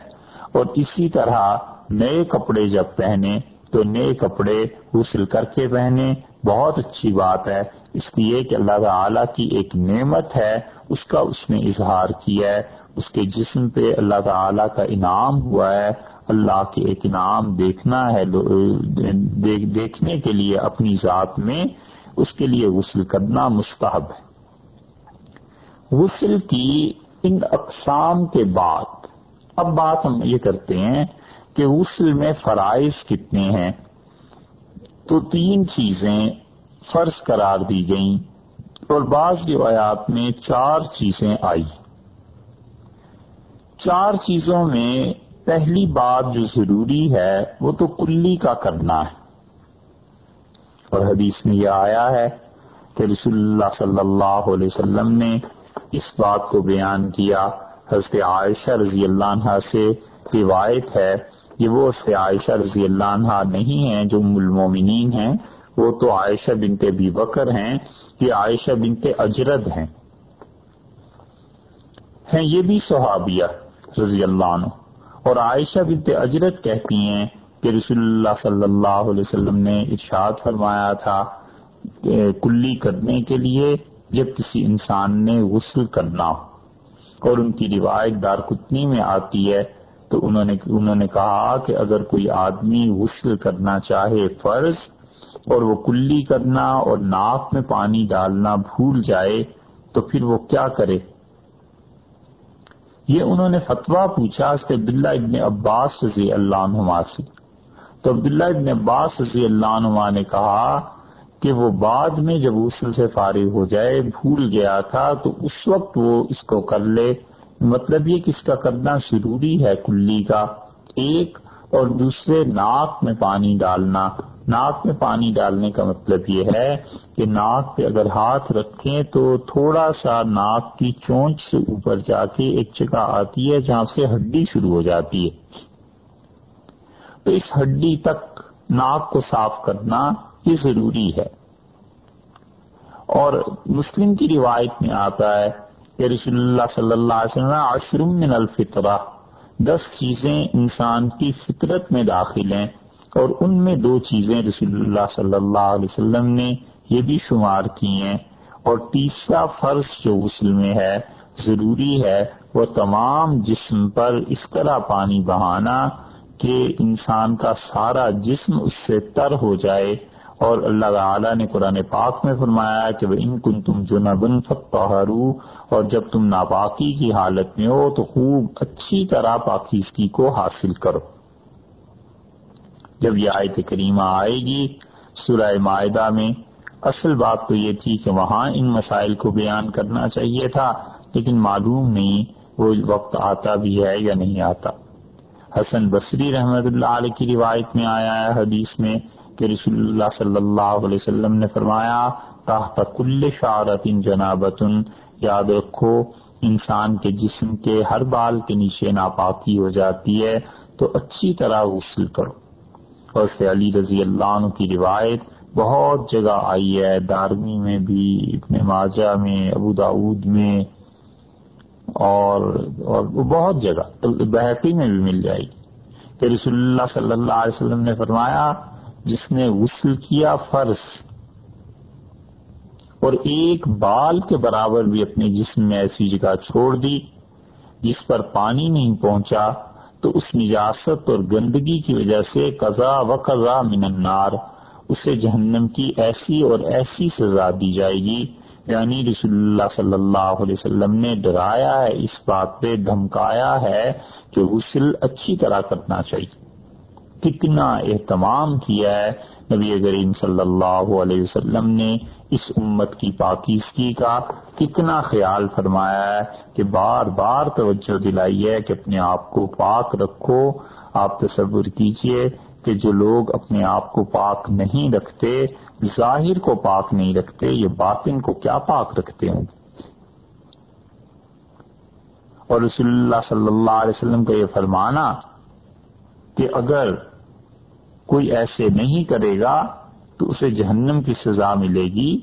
اور اسی طرح نئے کپڑے جب پہنے، تو نئے کپڑے غسل کر کے پہنے۔ بہت اچھی بات ہے۔ اس لیے کہ اللہ تعالی کی ایک نعمت ہے، اس کا اس نے اظہار کیا ہے۔ اس کے جسم پہ اللہ تعالی کا انعام ہوا ہے۔ اللہ کے ایک انعام دیکھنا ہے دیکھنے کے لیے اپنی ذات میں اس کے لیے غسل کرنا مستحب ہے۔ غسل کی ان اقسام کے بعد، اب بات ہم یہ کرتے ہیں کہ غسل میں فرائض کتنے ہیں۔ تو تین چیزیں فرض قرار دی گئیں اور بعض روایات میں چار چیزیں آئی۔ چار چیزوں میں پہلی بات جو ضروری ہے، وہ تو کلی کا کرنا ہے۔ اور حدیث میں یہ آیا ہے کہ رسول اللہ صلی اللہ علیہ وسلم نے اس بات کو بیان کیا۔ حضرت عائشہ رضی اللہ عنہ سے روایت ہے کہ وہ حضرت عائشہ رضی اللہ عنہ نہیں ہیں، جو المومنین ہیں۔ وہ تو عائشہ بنت ابی بکر ہیں، یہ عائشہ بنت اجرد ہیں۔ ہیں، یہ بھی صحابیہ۔ رضی اللہ عنہ۔ اور عائشہ بنت اجرت کہتی ہیں کہ رسول اللہ صلی اللہ علیہ وسلم نے ارشاد فرمایا تھا کلی کرنے کے لیے جب کسی انسان نے غسل کرنا ہو۔ اور ان کی روایت دار کتنی میں آتی ہے۔ تو انہوں نے انہوں نے کہا کہ اگر کوئی آدمی غسل کرنا چاہے فرض اور وہ کلی کرنا اور ناک میں پانی ڈالنا بھول جائے تو پھر وہ کیا کرے؟ یہ انہوں نے فتویٰ پوچھا اس کے عبداللہ ابن عباس رضی اللہ عنہ سے۔ تو عبداللہ ابن عباس رضی اللہ عنہ نے کہا کہ وہ بعد میں جب غسل سے فارغ ہو جائے، بھول گیا تھا، تو اس وقت وہ اس کو کر لے۔ مطلب یہ کہ اس کا کرنا ضروری ہے کلی کا، ایک اور دوسرے ناک میں پانی ڈالنا۔ ناک میں پانی ڈالنے کا مطلب یہ ہے کہ ناک پہ اگر ہاتھ رکھیں تو تھوڑا سا ناک کی چونچ سے اوپر جا کے ایک جگہ آتی ہے جہاں سے ہڈی شروع ہو جاتی ہے۔ تو اس ہڈی تک ناک کو صاف کرنا یہ ضروری ہے۔ اور مسلم کی روایت میں آتا ہے کہ رسول اللہ صلی اللہ علیہ وسلم عشرم من الفطرہ، دس چیزیں انسان کی فطرت میں داخل ہیں۔ اور ان میں دو چیزیں رسول اللہ صلی اللہ علیہ وسلم نے یہ بھی شمار کی ہیں۔ اور تیسرا فرض جو غسل میں ہے، ضروری ہے، وہ تمام جسم پر اس طرح پانی بہانا کہ انسان کا سارا جسم اس سے تر ہو جائے۔ اور اللہ تعالیٰ نے قرآن پاک میں فرمایا کہ وہ ان کن تم جو نبن اور جب تم ناپاکی کی حالت میں ہو تو خوب اچھی طرح پاکیزگی کو حاصل کرو۔ جب یہ آیت کریمہ آئے گی سورہ معاہدہ میں، اصل بات تو یہ تھی کہ وہاں ان مسائل کو بیان کرنا چاہیے تھا، لیکن معلوم نہیں وہ وقت آتا بھی ہے یا نہیں آتا۔ حسن بصری رحمت اللہ علیہ کی روایت میں آیا ہے حدیث میں کہ رسول اللہ صلی اللہ علیہ وسلم نے فرمایا، تحت کل شعرت جنابت یاد رکھو، انسان کے جسم کے ہر بال کے نیچے ناپاکی ہو جاتی ہے، تو اچھی طرح غسل کرو۔ اور سے علی رضی اللہ عنہ کی روایت بہت جگہ آئی ہے، دارمی میں بھی، ابن ماجہ میں، ابو داود میں، اور اور بہت جگہ بحقی میں بھی مل جائے گی۔ کہ رسول اللہ صلی اللہ علیہ وسلم نے فرمایا، جس نے غسل کیا فرض، اور ایک بال کے برابر بھی اپنے جسم میں ایسی جگہ چھوڑ دی، جس پر پانی نہیں پہنچا تو اس نجاست اور گندگی کی وجہ سے قضا و قضا من النار، اسے جہنم کی ایسی اور ایسی سزا دی جائے گی۔ یعنی رسول اللہ صلی اللہ علیہ وسلم نے ڈرایا ہے، اس بات پہ دھمکایا ہے کہ غسل اچھی طرح کرنا چاہیے۔ کتنا اہتمام کیا ہے، نبی کریم صلی اللہ علیہ وسلم نے اس امت کی پاکیزگی کا کتنا خیال فرمایا ہے کہ بار بار توجہ دلائی ہے کہ اپنے آپ کو پاک رکھو۔ آپ تصور کیجیے کہ جو لوگ اپنے آپ کو پاک نہیں رکھتے، ظاہر کو پاک نہیں رکھتے، یہ باطن کو کیا پاک رکھتے ہوں اور رسول اللہ صلی اللہ علیہ وسلم کا یہ فرمانا کہ اگر کوئی ایسے نہیں کرے گا تو اسے جہنم کی سزا ملے گی۔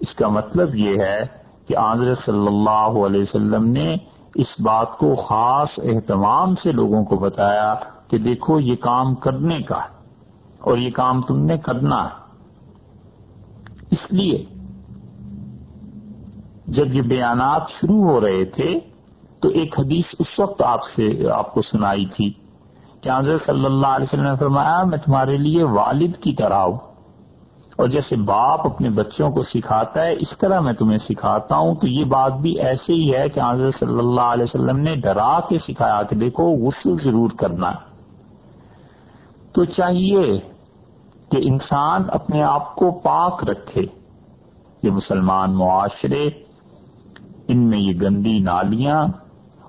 اس کا مطلب یہ ہے کہ آضر صلی اللہ علیہ وسلم نے اس بات کو خاص اہتمام سے لوگوں کو بتایا کہ دیکھو یہ کام کرنے کا اور یہ کام تم نے کرنا ہے۔ اس لیے جب یہ بیانات شروع ہو رہے تھے تو ایک حدیث اس وقت آپ سے آپ کو سنائی تھی کہ حضرت صلی اللہ علیہ وسلم نے فرمایا، میں تمہارے لیے والد کی طرح ہوں۔ اور جیسے باپ اپنے بچوں کو سکھاتا ہے، اس طرح میں تمہیں سکھاتا ہوں تو یہ بات بھی ایسے ہی ہے کہ حضرت صلی اللہ علیہ وسلم نے ڈرا کے سکھایا کہ دیکھو غسل ضرور کرنا تو چاہیے کہ انسان اپنے آپ کو پاک رکھے۔ یہ مسلمان معاشرے، ان میں یہ گندی نالیاں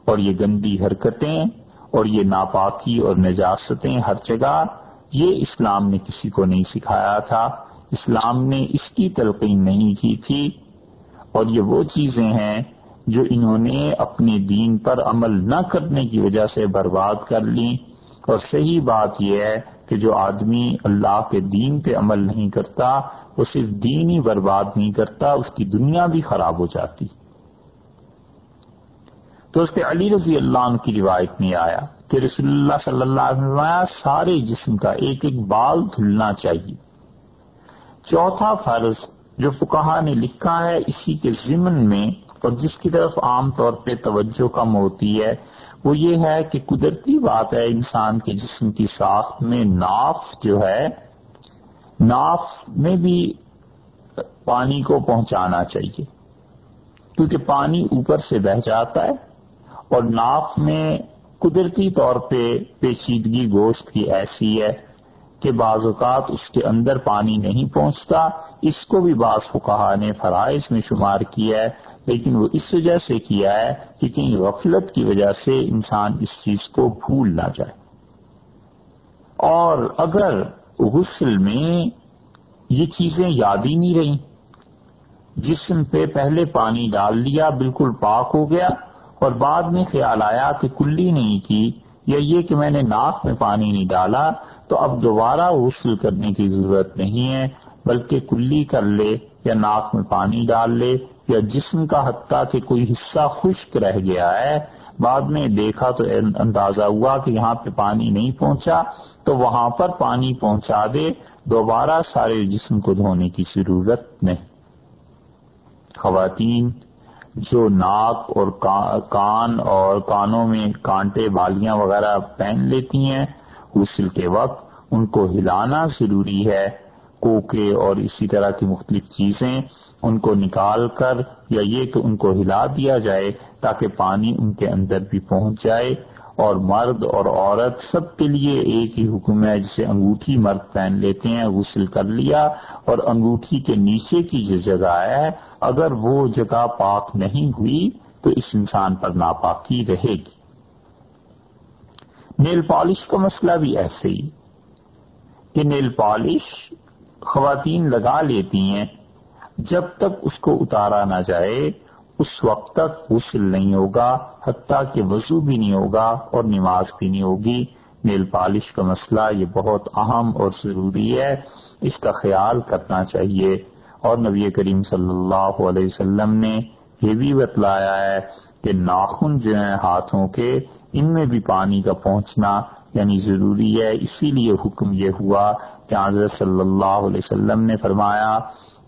اور یہ گندی حرکتیں اور یہ ناپاکی اور نجاستیں ہر جگہ، یہ اسلام نے کسی کو نہیں سکھایا تھا۔ اسلام نے اس کی تلقین نہیں کی تھی۔ اور یہ وہ چیزیں ہیں جو انہوں نے اپنے دین پر عمل نہ کرنے کی وجہ سے برباد کر لی اور صحیح بات یہ ہے کہ جو آدمی اللہ کے دین پہ عمل نہیں کرتا، وہ صرف دین ہی برباد نہیں کرتا، اس کی دنیا بھی خراب ہو جاتی۔ تو اس پہ علی رضی اللہ عنہ کی روایت میں آیا کہ رسول اللہ صلی اللہ علیہ وسلم سارے جسم کا ایک ایک بال دھلنا چاہیے۔ چوتھا فرض جو فکہ نے لکھا ہے اسی کے ضمن میں اور جس کی طرف عام طور پہ توجہ کم ہوتی ہے، وہ یہ ہے کہ قدرتی بات ہے انسان کے جسم کی ساخت میں ناف جو ہے، ناف میں بھی پانی کو پہنچانا چاہیے۔ کیونکہ پانی اوپر سے بہ جاتا ہے اور ناف میں قدرتی طور پہ پیچیدگی گوشت کی ایسی ہے۔ کہ بعض اوقات اس کے اندر پانی نہیں پہنچتا۔ اس کو بھی بعض فکہ نے فرائض میں شمار کیا ہے، لیکن وہ اس وجہ سے کیا ہے کہ کہیں غفلت کی وجہ سے انسان اس چیز کو بھول نہ جائے۔ اور اگر غسل میں یہ چیزیں یاد ہی نہیں رہی جسم پہ پہلے پانی ڈال دیا بالکل پاک ہو گیا، اور بعد میں خیال آیا کہ کلی نہیں کی یا یہ کہ میں نے ناک میں پانی نہیں ڈالا تو اب دوبارہ غسل کرنے کی ضرورت نہیں ہے، بلکہ کلی کر لے یا ناک میں پانی ڈال لے یا جسم کا حتیٰ کہ کوئی حصہ خشک رہ گیا ہے۔ بعد میں دیکھا تو اندازہ ہوا کہ یہاں پہ پانی نہیں پہنچا، تو وہاں پر پانی پہنچا دے۔ دوبارہ سارے جسم کو دھونے کی ضرورت نہیں۔ خواتین جو ناک اور کان اور کانوں میں کانٹے، بالیاں وغیرہ پہن لیتی ہیں غسل کے وقت ان کو ہلانا ضروری ہے، کوکے اور اسی طرح کی مختلف چیزیں ان کو نکال کر یا یہ کہ ان کو ہلا دیا جائے تاکہ پانی ان کے اندر بھی پہنچ جائے۔ اور مرد اور عورت سب کے لیے ایک ہی حکم ہے، جسے انگوٹھی مرد پہن لیتے ہیں، غسل کر لیا۔ اور انگوٹھی کے نیچے کی جو جگہ ہے، اگر وہ جگہ پاک نہیں ہوئی تو اس انسان پر ناپاکی رہے گی۔ نیل پالش کا مسئلہ بھی ایسے ہی کہ نیل پالش خواتین لگا لیتی ہیں، جب تک اس کو اتارا نہ جائے، اس وقت تک غسل نہیں ہوگا، حتیٰ کہ وضو بھی نہیں ہوگا اور نماز بھی نہیں ہوگی۔ نیل پالش کا مسئلہ یہ بہت اہم اور ضروری ہے، اس کا خیال کرنا چاہیے۔ اور نبی کریم صلی اللہ علیہ وسلم نے یہ بھی بتلایا ہے کہ ناخن جو ہیں ہاتھوں کے ان میں بھی پانی کا پہنچنا یعنی ضروری ہے۔ اسی لیے حکم یہ ہوا کہ حضرت صلی اللہ علیہ وسلم نے فرمایا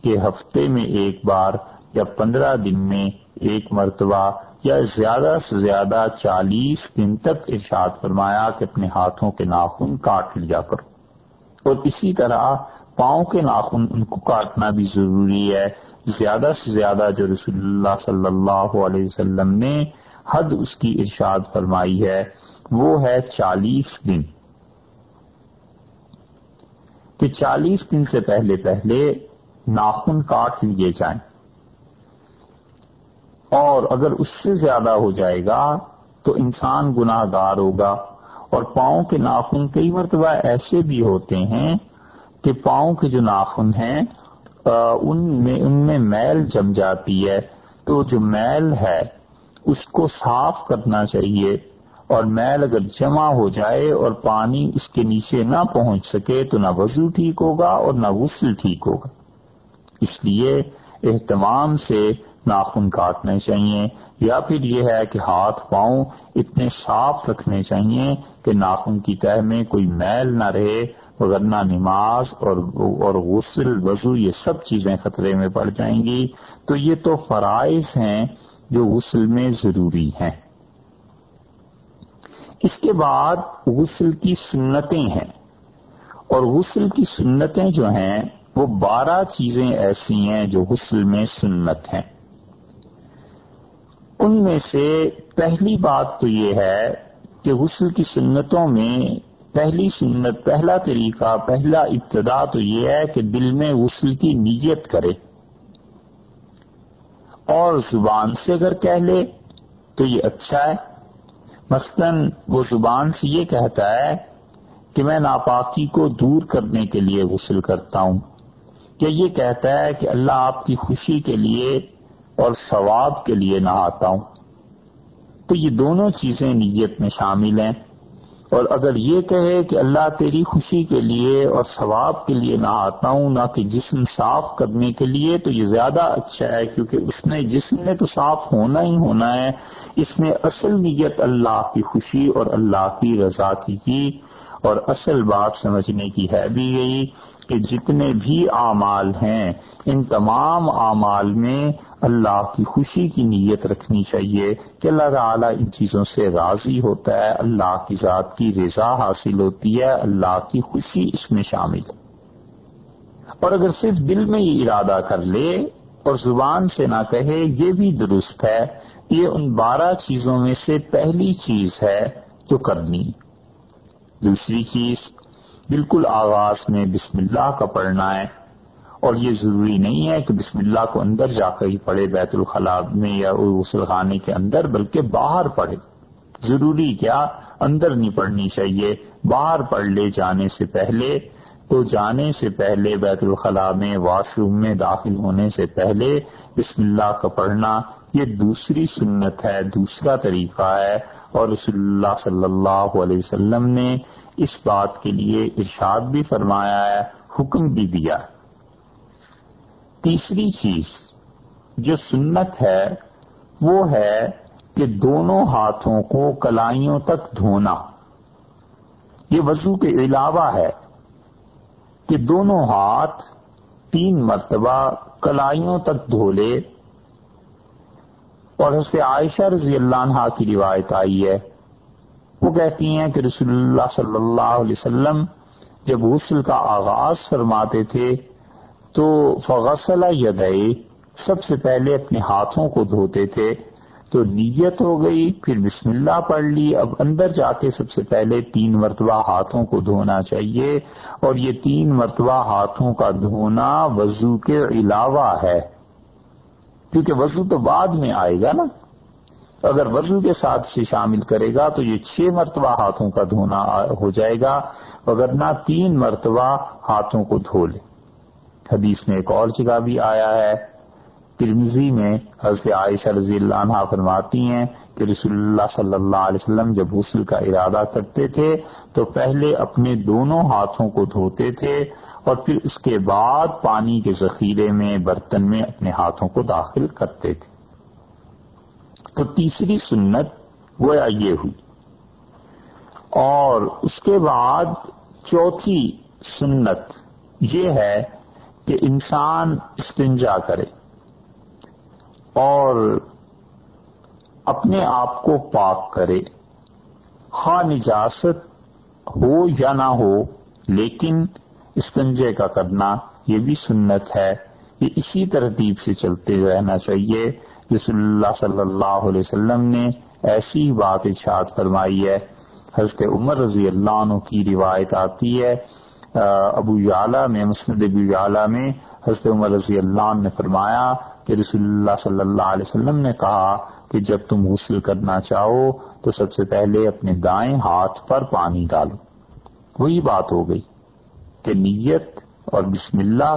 کہ ہفتے میں ایک بار یا پندرہ دن میں ایک مرتبہ یا زیادہ سے زیادہ چالیس دن تک ارشاد فرمایا کہ اپنے ہاتھوں کے ناخن کاٹ لیا کرو۔ اور اسی طرح پاؤں کے ناخن ان کو کاٹنا بھی ضروری ہے۔ زیادہ سے زیادہ جو رسول اللہ صلی اللہ علیہ وسلم نے حد اس کی ارشاد فرمائی ہے، وہ ہے چالیس دن۔ کہ چالیس دن سے پہلے پہلے ناخن کاٹ لیے جائیں۔ اور اگر اس سے زیادہ ہو جائے گا تو انسان گناہ گار ہوگا۔ اور پاؤں کے ناخن کئی مرتبہ ایسے بھی ہوتے ہیں کہ پاؤں کے جو ناخن ہیں ان میں ان میں میل جم جاتی ہے۔ تو جو میل ہے اس کو صاف کرنا چاہیے اور میل اگر جمع ہو جائے اور پانی اس کے نیچے نہ پہنچ سکے تو نہ وضو ٹھیک ہوگا اور نہ غسل ٹھیک ہوگا۔ اس لیے اہتمام سے ناخن کاٹنے چاہیے یا پھر یہ ہے کہ ہاتھ پاؤں اتنے صاف رکھنے چاہیے کہ ناخن کی تہ میں کوئی میل نہ رہے ورنہ نماز اور اور غسل، وضو، یہ سب چیزیں خطرے میں پڑ جائیں گی۔ تو یہ تو فرائض ہیں جو غسل میں ضروری ہیں۔ اس کے بعد غسل کی سنتیں ہیں۔ اور غسل کی سنتیں جو ہیں، وہ بارہ چیزیں ایسی ہیں جو غسل میں سنت ہیں۔ ان میں سے پہلی بات تو یہ ہے کہ غسل کی سنتوں میں پہلی سنت، پہلا طریقہ، پہلا ابتدا تو یہ ہے کہ دل میں غسل کی نیت کرے۔ اور زبان سے اگر کہہ لے تو یہ اچھا ہے۔ مثلا وہ زبان سے یہ کہتا ہے کہ میں ناپاکی کو دور کرنے کے لیے غسل کرتا ہوں۔ یہ کہتا ہے کہ اللہ آپ کی خوشی کے لیے اور ثواب کے لیے نہ آتا ہوں۔ تو یہ دونوں چیزیں نیت میں شامل ہیں۔ اور اگر یہ کہے کہ اللہ تیری خوشی کے لیے اور ثواب کے لیے نہ آتا ہوں، نہ کہ جسم صاف کرنے کے لیے، تو یہ زیادہ اچھا ہے، کیونکہ اس نے جسم نے تو صاف ہونا ہی ہونا ہے۔ اس میں اصل نیت اللہ کی خوشی اور اللہ کی رضا کی کی اور اصل بات سمجھنے کی ہے بھی یہی کہ جتنے بھی اعمال ہیں، ان تمام اعمال میں اللہ کی خوشی کی نیت رکھنی چاہیے کہ اللہ تعالیٰ ان چیزوں سے راضی ہوتا ہے، اللہ کی ذات کی رضا حاصل ہوتی ہے، اللہ کی خوشی اس میں شامل ہے۔ اور اگر صرف دل میں یہ ارادہ کر لے اور زبان سے نہ کہے، یہ بھی درست ہے، یہ ان بارہ چیزوں میں سے پہلی چیز ہے جو کرنی۔ دوسری چیز بالکل آغاز میں بسم اللہ کا پڑھنا ہے۔ اور یہ ضروری نہیں ہے کہ بسم اللہ کو اندر جا کر ہی پڑھے بیت الخلاء میں یا غسل خانے کے اندر، بلکہ باہر پڑھے۔ ضروری کیا؟ اندر نہیں پڑھنی چاہیے۔ باہر پڑھ لے جانے سے پہلے۔ تو جانے سے پہلے بیت الخلاء میں، واش روم میں داخل ہونے سے پہلے بسم اللہ کا پڑھنا یہ دوسری سنت ہے، دوسرا طریقہ ہے۔ اور رسول اللہ صلی اللہ علیہ وسلم نے اس بات کے لیے ارشاد بھی فرمایا ہے، حکم بھی دیا تیسری چیز جو سنت ہے، وہ ہے کہ دونوں ہاتھوں کو کلائیوں تک دھونا۔ یہ وضو کے علاوہ ہے کہ دونوں ہاتھ تین مرتبہ کلائیوں تک دھو لے۔ اور اس پہ عائشہ رضی اللہ عنہ کی روایت آئی ہے وہ کہتی ہیں کہ رسول اللہ صلی اللہ علیہ وسلم جب غسل کا آغاز فرماتے تھے تو فغسل یدئی سب سے پہلے اپنے ہاتھوں کو دھوتے تھے تو نیت ہو گئی، پھر بسم اللہ پڑھ لی۔ اب اندر جا کے سب سے پہلے تین مرتبہ ہاتھوں کو دھونا چاہیے اور یہ تین مرتبہ ہاتھوں کا دھونا وضو کے علاوہ ہے۔ کیونکہ وضو تو بعد میں آئے گا نا۔ اگر وضو کے ساتھ سے شامل کرے گا تو یہ چھ مرتبہ ہاتھوں کا دھونا ہو جائے گا اگر نہ تین مرتبہ ہاتھوں کو دھو لے۔ حدیث میں ایک اور جگہ بھی آیا ہے۔ ترمزی میں حضرت عائشہ رضی اللہ عنہ فرماتی ہیں کہ رسول اللہ صلی اللہ علیہ وسلم جب غسل کا ارادہ کرتے تھے تو پہلے اپنے دونوں ہاتھوں کو دھوتے تھے اور پھر اس کے بعد پانی کے ذخیرے میں، برتن میں اپنے ہاتھوں کو داخل کرتے تھے۔ تو تیسری سنت گویا یہ ہوئی۔ اور اس کے بعد چوتھی سنت یہ ہے کہ انسان استنجا کرے اور اپنے آپ کو پاک کرے۔ خواہ نجاست ہو یا نہ ہو، لیکن استنجے کا کرنا یہ بھی سنت ہے۔ یہ اسی ترتیب سے چلتے رہنا چاہیے۔ رسول اللہ صلی اللہ علیہ وسلم نے ایسی بات ارشاد فرمائی ہے۔ حضرت عمر رضی اللہ عنہ کی روایت آتی ہے۔ ابو یعلا میں، مسند ابو یعلا میں حضرت عمر رضی اللہ عنہ نے فرمایا کہ رسول اللہ صلی اللہ علیہ وسلم نے کہا کہ جب تم غسل کرنا چاہو تو سب سے پہلے اپنے دائیں ہاتھ پر پانی ڈالو۔ وہی بات ہو گئی کہ نیت اور بسم اللہ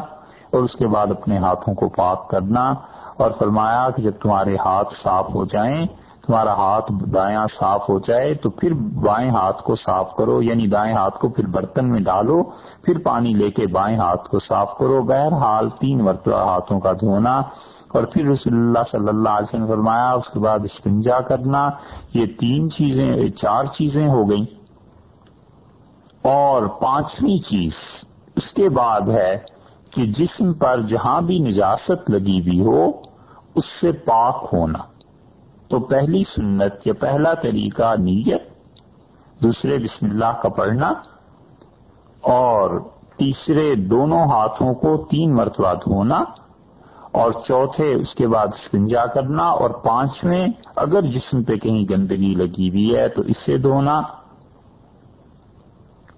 اور اس کے بعد اپنے ہاتھوں کو پاک کرنا اور فرمایا کہ جب تمہارے ہاتھ صاف ہو جائیں، تمہارا ہاتھ دائیں صاف ہو جائے، تو پھر بائیں ہاتھ کو صاف کرو یعنی دائیں ہاتھ کو پھر برتن میں ڈالو، پھر پانی لے کے بائیں ہاتھ کو صاف کرو، بہرحال تین مرتبہ ہاتھوں کا دھونا اور پھر رسول اللہ صلی اللہ علیہ وسلم فرمایا، اس کے بعد استنجا کرنا، یہ تین چیزیں، چار چیزیں ہو گئیں۔ اور پانچویں چیز اس کے بعد ہے کہ جسم پر جہاں بھی نجاست لگی ہوئی ہو، اس سے پاک ہونا۔ تو پہلی سنت یا پہلا طریقہ نیت، دوسرے بسم اللہ کا پڑھنا، اور تیسرے دونوں ہاتھوں کو تین مرتبہ دھونا، اور چوتھے اس کے بعد سنجا کرنا، اور پانچویں اگر جسم پہ کہیں گندگی لگی ہوئی ہے تو اس سے دھونا۔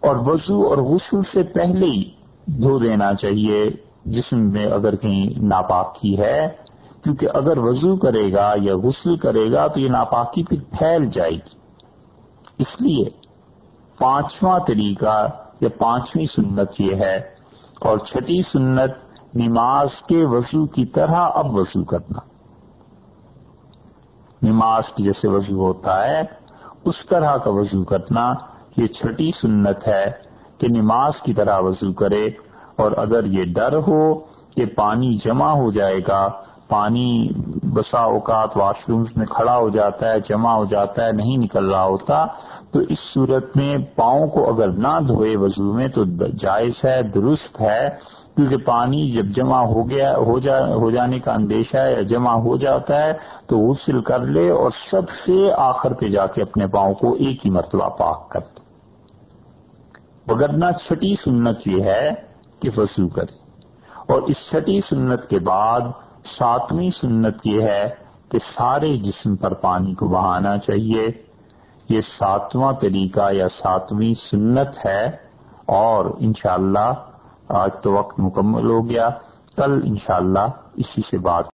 اور وضو اور غسل سے پہلے ہی دھو دینا چاہیے۔ جسم میں اگر کہیں ناپاکی ہے، کیونکہ اگر وضو کرے گا یا غسل کرے گا تو یہ ناپاکی پھر پھیل جائے گی۔ اس لیے پانچواں طریقہ یا پانچویں سنت یہ ہے، اور چھٹی سنت نماز کے وضو کی طرح اب وضو کرنا۔ نماز کی جیسے وضو ہوتا ہے، اس طرح کا وضو کرنا یہ چھٹی سنت ہے۔ کہ نماز کی طرح وضو کرے اور اگر یہ ڈر ہو کہ پانی جمع ہو جائے گا، پانی بسا اوقات واش رومز میں کھڑا ہو جاتا ہے، جمع ہو جاتا ہے، نہیں نکل رہا ہوتا، تو اس صورت میں پاؤں کو اگر نہ دھوئے وضو میں تو جائز ہے، درست ہے، کیونکہ پانی جب جمع ہو گیا، ہو جا ہو جانے کا اندیشہ ہے یا جمع ہو جاتا ہے، تو غسل کر لے اور سب سے آخر پہ جا کے اپنے پاؤں کو ایک ہی مرتبہ پاک کر دے۔ بگرنا چھٹی سنت یہ ہے کہ وضو کرے۔ اور اس چھٹی سنت کے بعد ساتویں سنت یہ ہے کہ سارے جسم پر پانی کو بہانا چاہیے۔ یہ ساتواں طریقہ یا ساتویں سنت ہے اور انشاءاللہ آج تو وقت مکمل ہو گیا۔ کل انشاءاللہ اسی سے بات